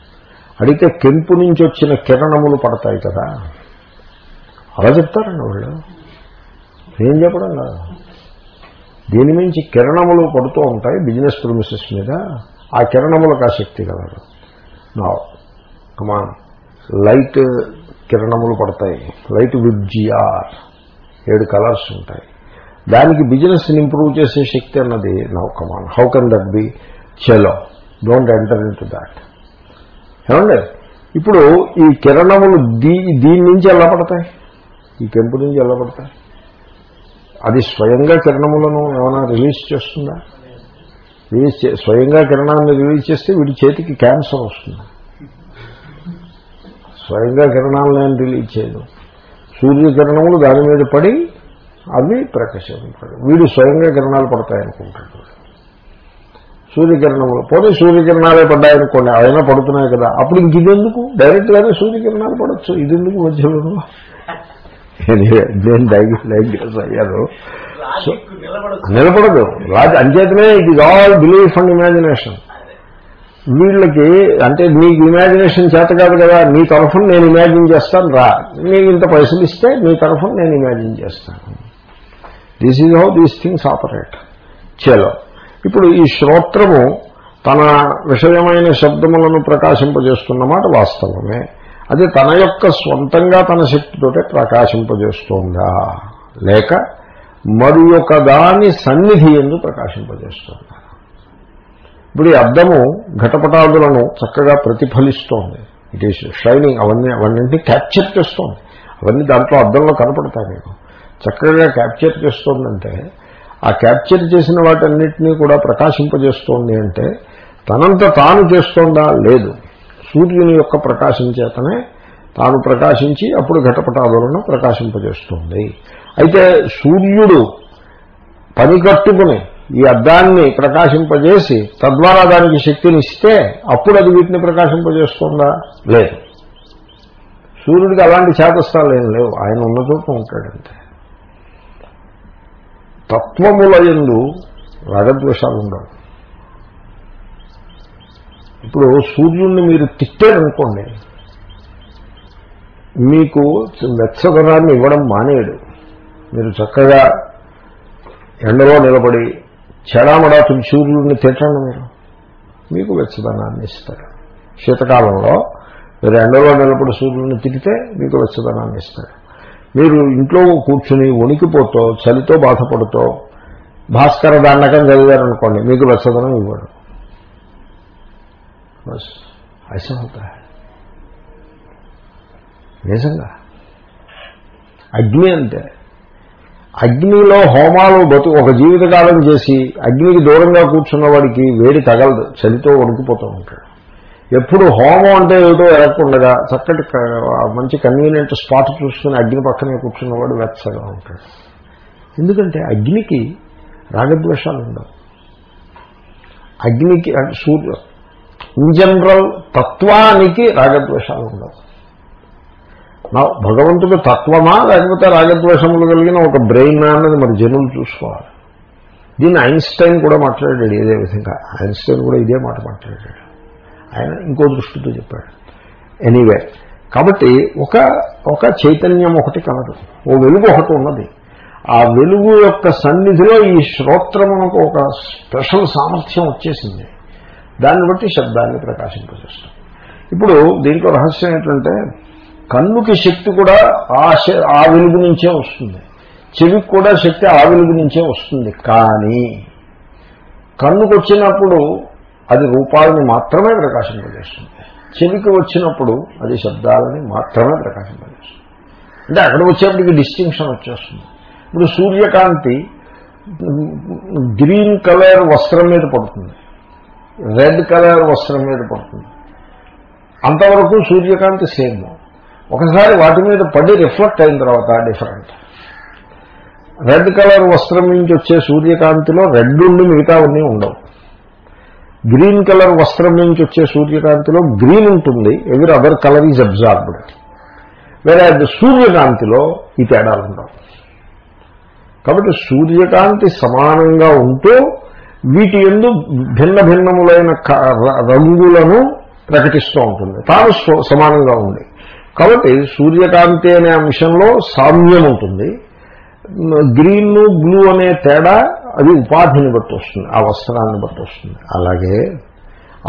అడిగితే కెంపు నుంచి వచ్చిన కిరణములు పడతాయి కదా. అలా చెప్తారండి వాళ్ళు. ఏం చెప్పడం కాదు. దీని నుంచి కిరణములు పడుతూ ఉంటాయి బిజినెస్ ప్రొమిసెస్ మీద. ఆ కిరణములకు ఆ శక్తి కలదు. నా కమాన్ లైట్ కిరణములు పడతాయి. లైట్ విత్ జిఆర్ ఏడు కలర్స్ ఉంటాయి. దానికి బిజినెస్ని ఇంప్రూవ్ చేసే శక్తి అన్నది now come on how can that be చలో don't enter into that ఏమండి? ఇప్పుడు ఈ కిరణములు దీ దీని నుంచి ఎలా పడతాయి? ఈ కెంపు నుంచి ఎలా పడతాయి? అది స్వయంగా కిరణములను ఏమైనా రిలీజ్ చేస్తుందా? రిలీజ్ చే స్వయంగా కిరణాన్ని రిలీజ్ చేస్తే వీడి చేతికి క్యాన్సర్ వస్తుంది. స్వయంగా కిరణాలను ఏం రిలీజ్ చేయదు. సూర్యకిరణములు దాని మీద పడి అవి ప్రకాశింపడు వీడు స్వయంగా కిరణాలు పడతాయనుకుంటాడు. సూర్యకిరణములు పోనీ సూర్యకిరణాలే పడ్డాయనుకోండి అయినా పడుతున్నాయి కదా. అప్పుడు ఇంక ఇదెందుకు? డైరెక్ట్గానే సూర్యకిరణాలు పడవచ్చు ఇదెందుకు మధ్యలో? నేను డైగ్రెస్ అయ్యాను నిలబడదు నిలబడదు. రాజు అంచేతనే it is all belief and imagination వీళ్ళకి అంటే నీకు ఇమాజినేషన్ చేత కాదు కదా నీ తరఫున నేను ఇమాజిన్ చేస్తాను రా. నీకు ఇంత పైసలు ఇస్తే నీ తరఫున నేను ఇమాజిన్ చేస్తాను. This is how these things operate చలో. ఇప్పుడు ఈ శ్రోత్రము తన విషయమైన శబ్దములను ప్రకాశింపజేస్తున్నమాట వాస్తవమే. అది తన యొక్క స్వంతంగా తన శక్తితోటే ప్రకాశింపజేస్తోందా? లేక మరి ఒక దాని సన్నిధి ఎందు ప్రకాశింపజేస్తోందా? ఇప్పుడు ఈ అద్దము ఘటపటాదులను చక్కగా ప్రతిఫలిస్తోంది. ఇట్ ఈస్ షైనింగ్ అవన్నీ అవన్నింటినీ క్యాప్చర్ చేస్తోంది. అవన్నీ దాంట్లో అద్దంలో కనపడతాయి మీకు. చక్కగా క్యాప్చర్ చేస్తోందంటే ఆ క్యాప్చర్ చేసిన వాటన్నిటినీ కూడా ప్రకాశింపజేస్తోంది అంటే తనంత తాను చేస్తోందా? లేదు. సూర్యుని యొక్క ప్రకాశం చేతనే తాను ప్రకాశించి అప్పుడు ఘటపటాదులను ప్రకాశింపజేస్తుంది. అయితే సూర్యుడు పని కట్టుకుని ఈ అద్దాన్ని ప్రకాశింపజేసి తద్వారా దానికి శక్తిని ఇస్తే అప్పుడు అది వీటిని ప్రకాశింపజేస్తుందా? లేదు. సూర్యుడికి అలాంటి చేతస్థాలు ఏం లేవు. ఆయన ఉన్న చోట ఉంటాడంతే. తత్వముల ఎందు రాగద్వేషాలు ఉండవు. ఇప్పుడు సూర్యుడిని మీరు తిట్టారనుకోండి మీకు వెచ్చదనాన్ని ఇవ్వడం మానేయడు. మీరు చక్కగా ఎండలో నిలబడి చెడామడా సూర్యుడిని తిట్టండి మీరు. మీకు వెచ్చదనాన్ని ఇస్తాడు. శీతకాలంలో మీరు ఎండలో నిలబడి సూర్యుడిని తిరిగితే మీకు వెచ్చదనాన్ని ఇస్తాడు. మీరు ఇంట్లో కూర్చుని వణికిపోతూ చలితో బాధపడుతూ భాస్కర దండకం చదివారనుకోండి మీకు వెచ్చదనం ఇవ్వడు. బస్ ఐసా నిజంగా. అగ్ని అంతే అగ్నిలో హోమాలు బతు ఒక జీవితకాలం చేసి అగ్నికి దూరంగా కూర్చున్న వాడికి వేడి తగలదు చలితో వణుకుపోతూ ఉంటాడు. ఎప్పుడు హోమం అంటే ఏదో ఎరగకుండగా చక్కటి మంచి కన్వీనియంట్ స్పాట్ చూసుకుని అగ్ని పక్కనే కూర్చున్నవాడు వెచ్చగా ఉంటాడు. ఎందుకంటే అగ్నికి రాగద్వేషాలు ఉండవు. అగ్నికి అంటే సూర్య ఇన్ జనరల్ తత్వానికి రాగద్వేషాలు ఉండవు. భగవంతుడు తత్వమా లేకపోతే రాగద్వేషములు కలిగిన ఒక బ్రెయిన్ అన్నది మరి జనులు చూసుకోవాలి. దీన్ని ఐన్స్టైన్ కూడా మాట్లాడాడు ఇదే విధంగా. ఐన్స్టైన్ కూడా ఇదే మాట మాట్లాడాడు. ఆయన ఇంకో దృష్టితో చెప్పాడు. ఎనీవే కాబట్టి ఒక ఒక చైతన్యం ఒకటి కలదు ఓ వెలుగు ఒకటి ఉన్నది. ఆ వెలుగు యొక్క సన్నిధిలో ఈ శ్రోత్రమునకు ఒక స్పెషల్ సామర్థ్యం వచ్చేసింది. దాన్ని బట్టి శబ్దాన్ని ప్రకాశింపజేస్తాం. ఇప్పుడు దీంట్లో రహస్యం ఏంటంటే కన్నుకి శక్తి కూడా ఆ ఆ వెలుగు నుంచే వస్తుంది. చెవికి కూడా శక్తి ఆ వెలుగు నుంచే వస్తుంది. కానీ కన్నుకు వచ్చినప్పుడు అది రూపాలని మాత్రమే ప్రకాశింపజేస్తుంది. చెవికి వచ్చినప్పుడు అది శబ్దాలని మాత్రమే ప్రకాశింపజేస్తుంది. అంటే అక్కడ వచ్చేప్పటికి డిస్టింక్షన్ వచ్చేస్తుంది. ఇప్పుడు సూర్యకాంతి గ్రీన్ కలర్ వస్త్రం మీద పడుతుంది. రెడ్ కలర్ వస్త్రం మీద పడుతుంది. అంతవరకు సూర్యకాంతి సేమ్. ఒకసారి వాటి మీద పడి రిఫ్లెక్ట్ అయిన తర్వాత డిఫరెంట్. రెడ్ కలర్ వస్త్రం నుంచి వచ్చే సూర్యకాంతిలో రెడ్ ఉండి మిగతావన్నీ ఉండవు. గ్రీన్ కలర్ వస్త్రం నుంచి వచ్చే సూర్యకాంతిలో గ్రీన్ ఉంటుంది ఎవరి అదర్ కలర్ ఈజ్ అబ్జార్బ్డ్. వేరే సూర్యకాంతిలో ఈ తేడాలు ఉండవు. కాబట్టి సూర్యకాంతి సమానంగా ఉంటూ వీటి ఎందు భిన్న భిన్నములైన క- ర- రంగులను ప్రకటిస్తూ ఉంటుంది. తాను సమానంగా ఉంది కాబట్టి సూర్యకాంతి అనే అంశంలో సామ్యం ఉంటుంది గ్రీన్ బ్లూ అనే తేడా అది ఉపాధిని బట్టి వస్తుంది ఆ వస్త్రాన్ని బట్టి వస్తుంది. అలాగే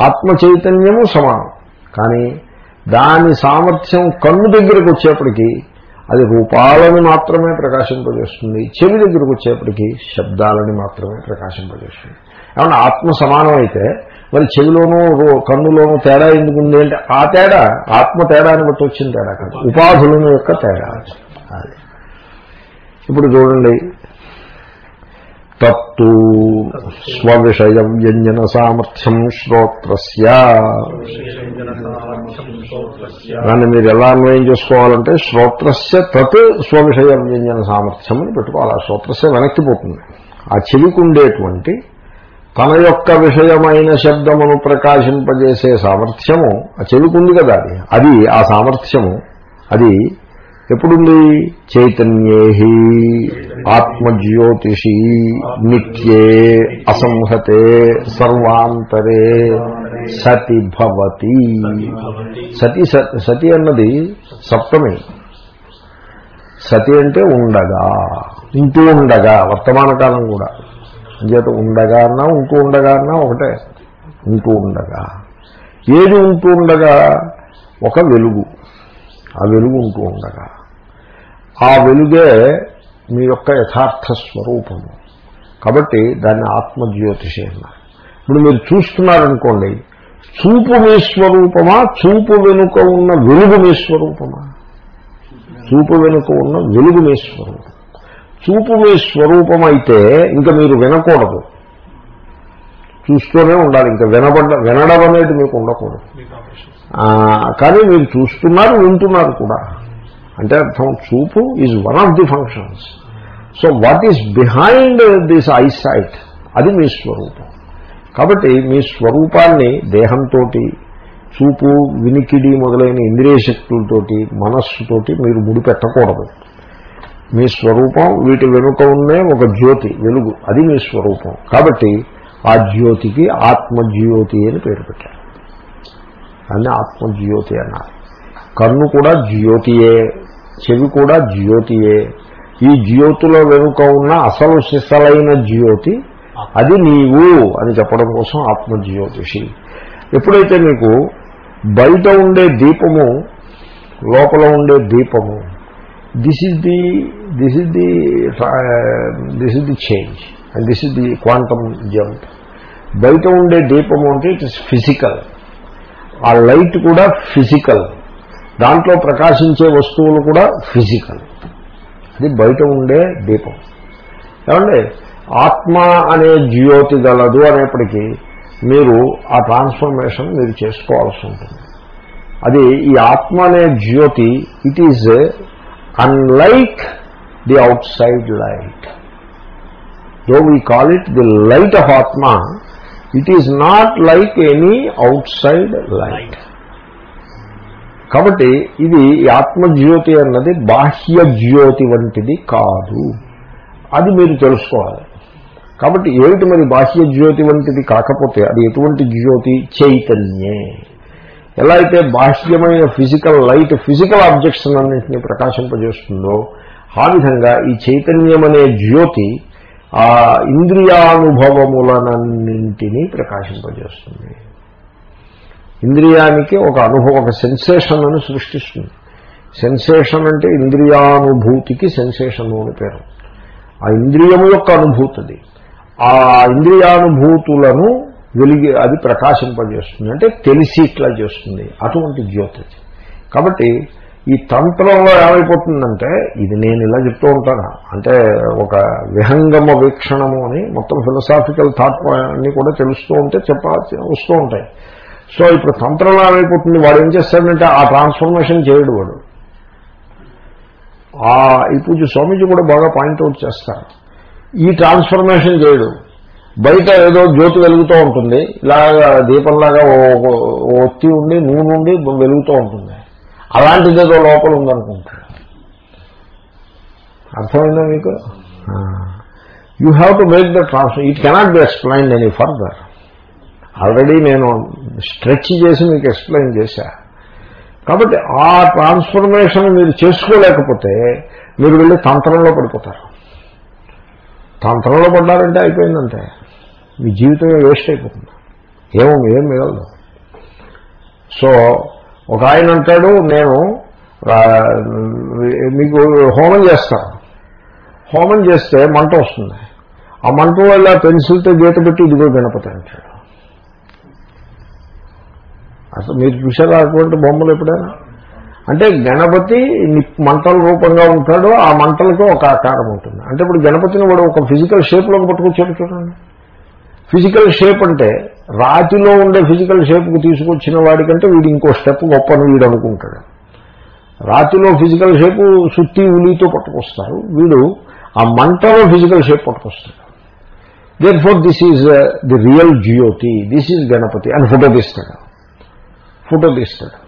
ఆత్మ చైతన్యము సమానం. కానీ దాని సామర్థ్యం కన్ను దగ్గరకు వచ్చేప్పటికీ అది రూపాలని మాత్రమే ప్రకాశింపజేస్తుంది చెవి దగ్గరకు వచ్చేప్పటికీ శబ్దాలని మాత్రమే ప్రకాశింపజేస్తుంది. ఏమన్నా ఆత్మ సమానం అయితే మరి చెవిలోనూ కన్నులోనూ తేడా ఎందుకు ఉంది అంటే ఆ తేడా ఆత్మ తేడాని బట్టి వచ్చిన తేడా కాదు. ఉపాధులను యొక్క తేడా. అది. ఇప్పుడు చూడండి. తత్తు స్వవిషయ వ్యంజన సామర్థ్యం శ్రోత్రస్య. దాన్ని మీరు ఎలా అన్వయం చేసుకోవాలంటే శ్రోత్రస్య తత్ స్వవిషయ వ్యంజన సామర్థ్యం అని పెట్టుకోవాలి. ఆ శ్రోత్రస్య వెనక్కిపోతుంది ఆ చెవికి ఉండేటువంటి తన యొక్క విషయమైన శబ్దమును ప్రకాశింపజేసే సామర్థ్యము ఆ చెవికుంది కదా అది. అది ఆ సామర్థ్యము. అది ఎప్పుడుంది? చైతన్యేహి ఆత్మజ్యోతిషి నిత్యే అసంహతే సర్వాంతరే సతి భవతి. సతి సతి అన్నది సప్తమి. సతి అంటే ఉండగా ఇంటూ ఉండగా వర్తమాన కాలం కూడా. అంచేత ఉండగా అన్నా ఉంటూ ఉండగా అన్నా ఒకటే. ఉంటూ ఉండగా. ఏది ఉంటూ ఉండగా? ఒక వెలుగు. ఆ వెలుగు ఉంటూ ఉండగా. ఆ వెలుగే మీ యొక్క యథార్థ స్వరూపము. కాబట్టి దాన్ని ఆత్మజ్యోతిషి అన్నారు. ఇప్పుడు మీరు చూస్తున్నారనుకోండి చూపు మీ స్వరూపమా? చూపు వెనుక ఉన్న వెలుగు మీ స్వరూపమా? చూపు వెనుక ఉన్న వెలుగు మీ స్వరూపం. చూపు మీ స్వరూపం అయితే ఇంకా మీరు వినకూడదు. చూస్తూనే ఉండాలి. ఇంకా వినబడ్డ వినడం అనేది మీకు ఉండకూడదు కానీ మీరు చూస్తున్నారు వింటున్నారు కూడా. అంటే అర్థం చూపు is one of the functions so what is behind this eyesight అది మీ స్వరూపం. కాబట్టి మీ స్వరూపాన్ని దేహంతో చూపు వినికిడి మొదలైన ఇంద్రియ శక్తులతోటి మనస్సుతోటి మీరు ముడిపెట్టకూడదు. మీ స్వరూపం వీటి వెనుక ఉన్నే ఒక జ్యోతి వెలుగు. అది మీ స్వరూపం. కాబట్టి ఆ జ్యోతికి ఆత్మజ్యోతి అని పేరు పెట్టారు. దాన్ని ఆత్మజ్యోతి అన్నారు. కన్ను కూడా జ్యోతియే చెవి కూడా జ్యోతియే. ఈ జ్యోతిలో వెనుక ఉన్న అసలు సిసలైన జ్యోతి అది నీవు అని చెప్పడం కోసం ఆత్మజ్యోతిషి. ఎప్పుడైతే నీకు బయట ఉండే దీపము లోపల ఉండే దీపము this is the this is the this is the change and this is the quantum jump బయట ఉండే దీపము అంటే ఇట్ ఇస్ ఫిజికల్ ఆ లైట్ కూడా ఫిజికల్ దాంట్లో ప్రకాశించే వస్తువులు కూడా ఫిజికల్ అది బయట ఉండే దీపం. ఏమండి? ఆత్మ అనే జ్యోతి గలదు అనేప్పటికీ మీరు ఆ ట్రాన్స్ఫర్మేషన్ మీరు చేసుకోవాల్సి ఉంటుంది. అది ఈ ఆత్మ అనే జ్యోతి it is unlike the outside light though we call it the light of atma it is not like any outside light కాబట్టి ఇది ఆత్మజ్యోతి అన్నది బాహ్య జ్యోతి వంటిది కాదు అది మీరు తెలుసుకోవాలి కాబట్టి ఏమిటి మరి బాహ్య జ్యోతి వంటిది కాకపోతే అది ఎటువంటి జ్యోతి చైతన్యే ఎలా అయితే బాహ్యమైన ఫిజికల్ లైట్ ఫిజికల్ ఆబ్జెక్ట్స్ అన్నింటినీ ప్రకాశింపజేస్తుందో ఆ విధంగా ఈ చైతన్యమనే జ్యోతి ఆ ఇంద్రియానుభవములనన్నింటినీ ప్రకాశింపజేస్తుంది. ఇంద్రియానికి ఒక అనుభవం ఒక సెన్సేషన్ అని సృష్టిస్తుంది. సెన్సేషన్ అంటే ఇంద్రియానుభూతికి సెన్సేషన్ అని పేరు. ఆ ఇంద్రియము యొక్క అనుభూతిది. ఆ ఇంద్రియానుభూతులను వెలిగి అది ప్రకాశింపజేస్తుంది. అంటే తెలిసి ఇట్లా చేస్తుంది. అటువంటి జ్యోతి కాబట్టి ఈ తంత్రంలో ఏమైపోతుందంటే ఇది నేను ఇలా చెప్తూ ఉంటాను. అంటే ఒక విహంగమ వీక్షణము అని మొత్తం ఫిలసాఫికల్ థాట్ అన్ని కూడా తెలుస్తూ ఉంటే చెప్పాల్సి వస్తూ ఉంటాయి. సో ఇప్పుడు తంత్రంలో ఏమైపోతుంది? వాడు ఏం చేస్తాడంటే ఆ ట్రాన్స్ఫర్మేషన్ చేయడు వాడు. ఈ పూజ స్వామీజీ కూడా బాగా పాయింట్అవుట్ చేస్తారు. ఈ ట్రాన్స్ఫర్మేషన్ చేయడు. బయట ఏదో జ్యోతి వెలుగుతూ ఉంటుంది. ఇలాగా దీపంలాగా ఒత్తి ఉండి నూనె ఉండి వెలుగుతూ ఉంటుంది. అలాంటిది ఏదో లోపల ఉందనుకుంటాడు అర్థమైందా మీకు? You have to make the transfer it cannot be explain any further already నేను స్ట్రెచ్ చేసి మీకు ఎక్స్ప్లెయిన్ చేశా. కాబట్టి ఆ ట్రాన్స్ఫర్మేషన్ మీరు చేసుకోలేకపోతే మీరు వెళ్ళి తంత్రంలో పడిపోతారు. తంత్రంలో పడ్డారంటే అయిపోయిందంటే. మీ జీవితమే వేస్ట్ అయిపోతుంది. ఏమో ఏం మిగలదు. సో ఒక ఆయన అంటాడు నేను మీకు హోమం చేస్తాను. హోమం చేస్తే మంట వస్తుంది. ఆ మంట వల్ల పెన్సిల్తో గీత పెట్టి ఇదిగో గణపతి అంటాడు. అసలు మీరు చూసారా అటువంటి బొమ్మలు ఎప్పుడైనా? అంటే గణపతి ని- మంటల రూపంగా ఉంటాడు ఆ మంటలకు ఒక ఆకారం ఉంటుంది. అంటే ఇప్పుడు గణపతిని వాడు ఒక ఫిజికల్ షేప్లోకి పట్టుకొచ్చాడు చూడండి. ఫిజికల్ షేప్ అంటే రాతిలో ఉండే ఫిజికల్ షేప్కు తీసుకొచ్చిన వాడికంటే వీడు ఇంకో స్టెప్ గొప్పని వీడు అనుకుంటాడు. రాతిలో ఫిజికల్ షేపు సుత్తి ఉలితో పట్టుకొస్తారు. వీడు ఆ మంటలో physical shape పట్టుకొస్తాడు. Therefore this is the real jyoti. This is Ganapati. అని ఫోటో తీస్తాడు ఫోటో తీస్తాడు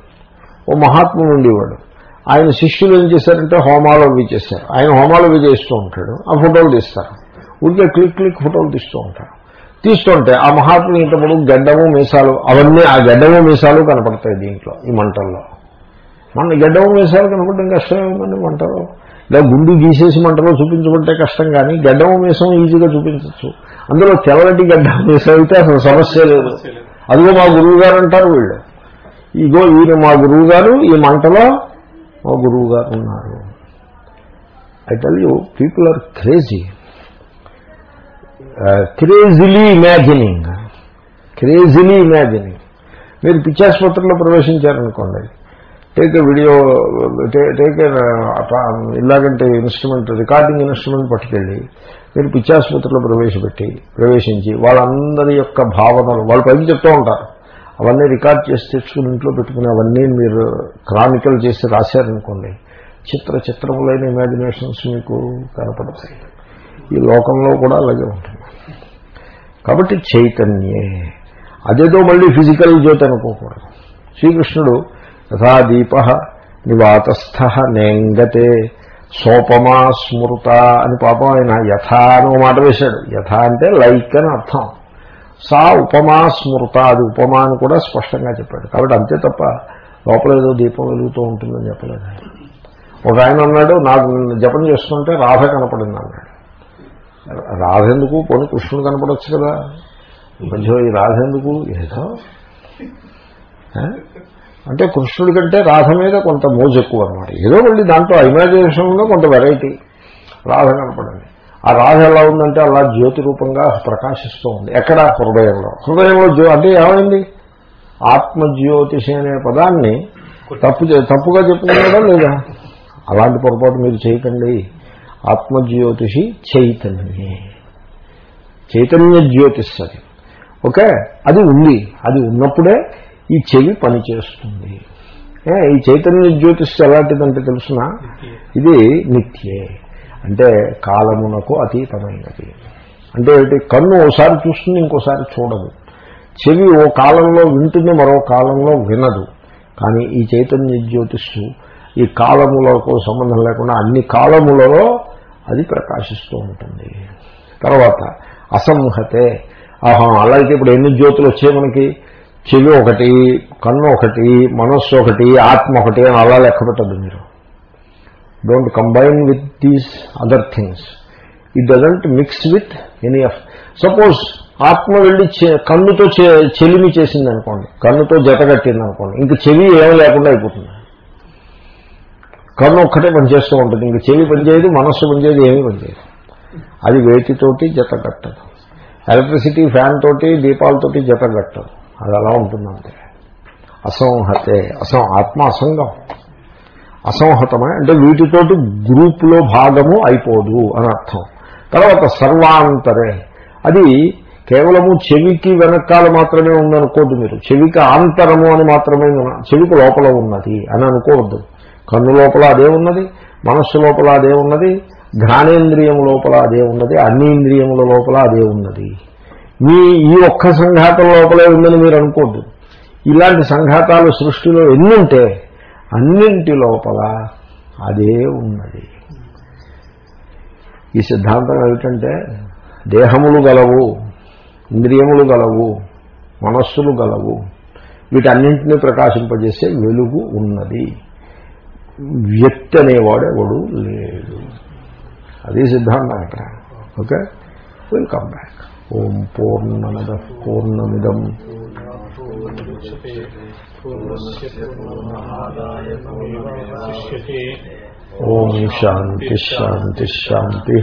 ఓ మహాత్ముడు ఉండేవాడు. ఆయన శిష్యులు ఏం చేశారంటే హోమాలు అవి చేశారు. ఆయన హోమాలు అవి చేస్తూ ఉంటాడు. ఆ ఫోటోలు తీస్తారు. ఊరికే క్లిక్ క్లిక్ ఫోటోలు తీస్తూ ఉంటారు. తీస్తుంటే ఆ మహాత్ముడు ఇంతప్పుడు గడ్డము మీసాలు అవన్నీ ఆ గడ్డము మీసాలు కనపడతాయి దీంట్లో ఈ మంటల్లో. మన గడ్డము మీసాలు కనపడడం కష్టం ఏముందండి మంటలో. ఇలా గుండు గీసేసి మంటలో చూపించబట్టే కష్టం కానీ గడ్డము మీసం ఈజీగా చూపించవచ్చు. అందులో తెల్లటి గడ్డ మీసం అయితే అసలు సమస్య లేదు. అదిగో మా గురువు గారు అంటారు వీళ్ళు. ఇగో ఈయన మా గురువు గారు ఈ మంటలో మా గురువు గారు ఉన్నారు. I tell you people are crazy crazily imagining. Crazily imagining. మీరు పిచ్చాసుపత్రిలో ప్రవేశించారనుకోండి. టేక్ వీడియో టేక్ ఇలాగంటే ఇన్స్ట్రుమెంట్ రికార్డింగ్ ఇన్స్ట్రుమెంట్ పట్టుకెళ్ళి మీరు పిచ్చాసుపత్రిలో ప్రవేశపెట్టి ప్రవేశించి వాళ్ళందరి యొక్క భావనలు వాళ్ళు పైకి చెప్తూ ఉంటారు. అవన్నీ రికార్డ్ చేసి తెచ్చుకుని ఇంట్లో పెట్టుకుని అవన్నీ మీరు క్రానికల్ చేసి రాశారనుకోండి చిత్ర చిత్రములైన ఇమాజినేషన్స్ మీకు కనపడతాయి. ఈ లోకంలో కూడా అలాగే ఉంటుంది. కాబట్టి చైతన్యే. అదేదో మళ్ళీ ఫిజికల్ జ్యోతి అనుకోకూడదు. శ్రీకృష్ణుడు యథా దీప నివాతస్థ నేంగతే సోపమా స్మృత అని పాపం ఆయన యథా అని ఒక మాట వేశాడు. యథ అంటే లైక్ అని అర్థం. సా ఉపమా స్మృత అది ఉపమా అని కూడా స్పష్టంగా చెప్పాడు. కాబట్టి అంతే తప్ప లోపల ఏదో దీపం వెలుగుతూ ఉంటుందని చెప్పలేదు ఒక ఆయన అన్నాడు నాకు జపం చేస్తుంటే రాధ కనపడింది అన్నాడు. రాధెందుకు పోనీ కృష్ణుడు కనపడవచ్చు కదా. ఈ మధ్య ఈ రాధెందుకు ఏదో? అంటే కృష్ణుడి కంటే రాధ మీద కొంత మోజు ఎక్కువ అనమాట ఏదో మళ్ళీ దాంట్లో ఇమాజినేషన్లో కొంత వెరైటీ రాధ కనపడింది ఆ రాధ ఎలా ఉందంటే అలా జ్యోతి రూపంగా ప్రకాశిస్తూ ఉంది. ఎక్కడ? హృదయంలో. హృదయంలో జ్యో అంటే ఏమైంది? ఆత్మజ్యోతిషి అనే పదాన్ని తప్పు తప్పుగా చెప్పుకున్నాడా లేదా? అలాంటి పొరపాటు మీరు చేయకండి. ఆత్మజ్యోతిషి చైతన్యే. చైతన్య జ్యోతిష్ అది ఓకే? అది ఉంది. అది ఉన్నప్పుడే ఈ చెవి పనిచేస్తుంది. ఈ చైతన్య జ్యోతిష్ ఎలాంటిదంటే తెలుసిన? ఇది నిత్యే. అంటే కాలమునకు అతీతమైనది. అంటే ఏంటి కన్ను ఓసారి చూస్తుంది ఇంకోసారి చూడదు. చెవి ఓ కాలంలో వింటుంది మరో కాలంలో వినదు. కానీ ఈ చైతన్య జ్యోతిష్ ఈ కాలములకు సంబంధం లేకుండా అన్ని కాలములలో అది ప్రకాశిస్తూ ఉంటుంది. తర్వాత అసంహతే. ఆహా అలాగే ఇప్పుడు ఎన్ని జ్యోతులు వచ్చాయి మనకి? చెవి ఒకటి కన్ను ఒకటి మనస్సు ఒకటి ఆత్మ ఒకటి అని అలా లెక్క పెట్టద్దు మీరు. Don't combine with these other things it doesn't mix with any of suppose ఆత్మ వెళ్ళి చె- కన్నుతో చె- చెలిమి చేసింది అనుకోండి కన్నుతో జత కట్టింది అనుకోండి ఇంక చెవి ఏం లేకుండా అయిపోతుంది. కన్ను ఒక్కటే పనిచేస్తూ ఉంటుంది. ఇంక చెవి పనిచేయదు మనస్సు పనిచేయదు ఏమీ పనిచేయదు. అది వేటితోటి జత కట్టదు ఎలక్ట్రిసిటీ ఫ్యాన్ తోటి దీపాలతోటి జత కట్టదు అది అలా ఉంటుందంటే అసంహతే అసం ఆత్మ అసంగం. అసంహతమే? అంటే వీటితోటి గ్రూపులో భాగము అయిపోదు అని అర్థం. తర్వాత సర్వాంతరే. అది కేవలము చెవికి వెనకాల మాత్రమే ఉందనుకోవద్దు మీరు. చెవికి ఆంతరము అని మాత్రమే ఉన్న- చెవికి లోపల ఉన్నది అని అనుకోవద్దు. కన్ను లోపల అదే ఉన్నది మనస్సు లోపల అదే ఉన్నది ఘ్రాణేంద్రియం లోపల అదే ఉన్నది అన్ని ఇంద్రియముల లోపల అదే ఉన్నది. మీ ఈ ఒక్క సంఘాతం లోపలే ఉందని మీరు అనుకోద్దు. ఇలాంటి సంఘాతాలు సృష్టిలో ఎన్ని ఉంటే అన్నింటి లోపల అదే ఉన్నది. ఈ సిద్ధాంతం ఏమిటంటే దేహములు గలవు ఇంద్రియములు గలవు మనస్సులు గలవు వీటన్నింటినీ ప్రకాశింపజేసే వెలుగు ఉన్నది. వ్యక్తి అనేవాడు ఎవడు లేడు. అది సిద్ధాంతం ఇక్కడ. Okay? Will come back Om పూర్ణమద పూర్ణమిదం. ఓం శాంతి శాంతి శాంతి.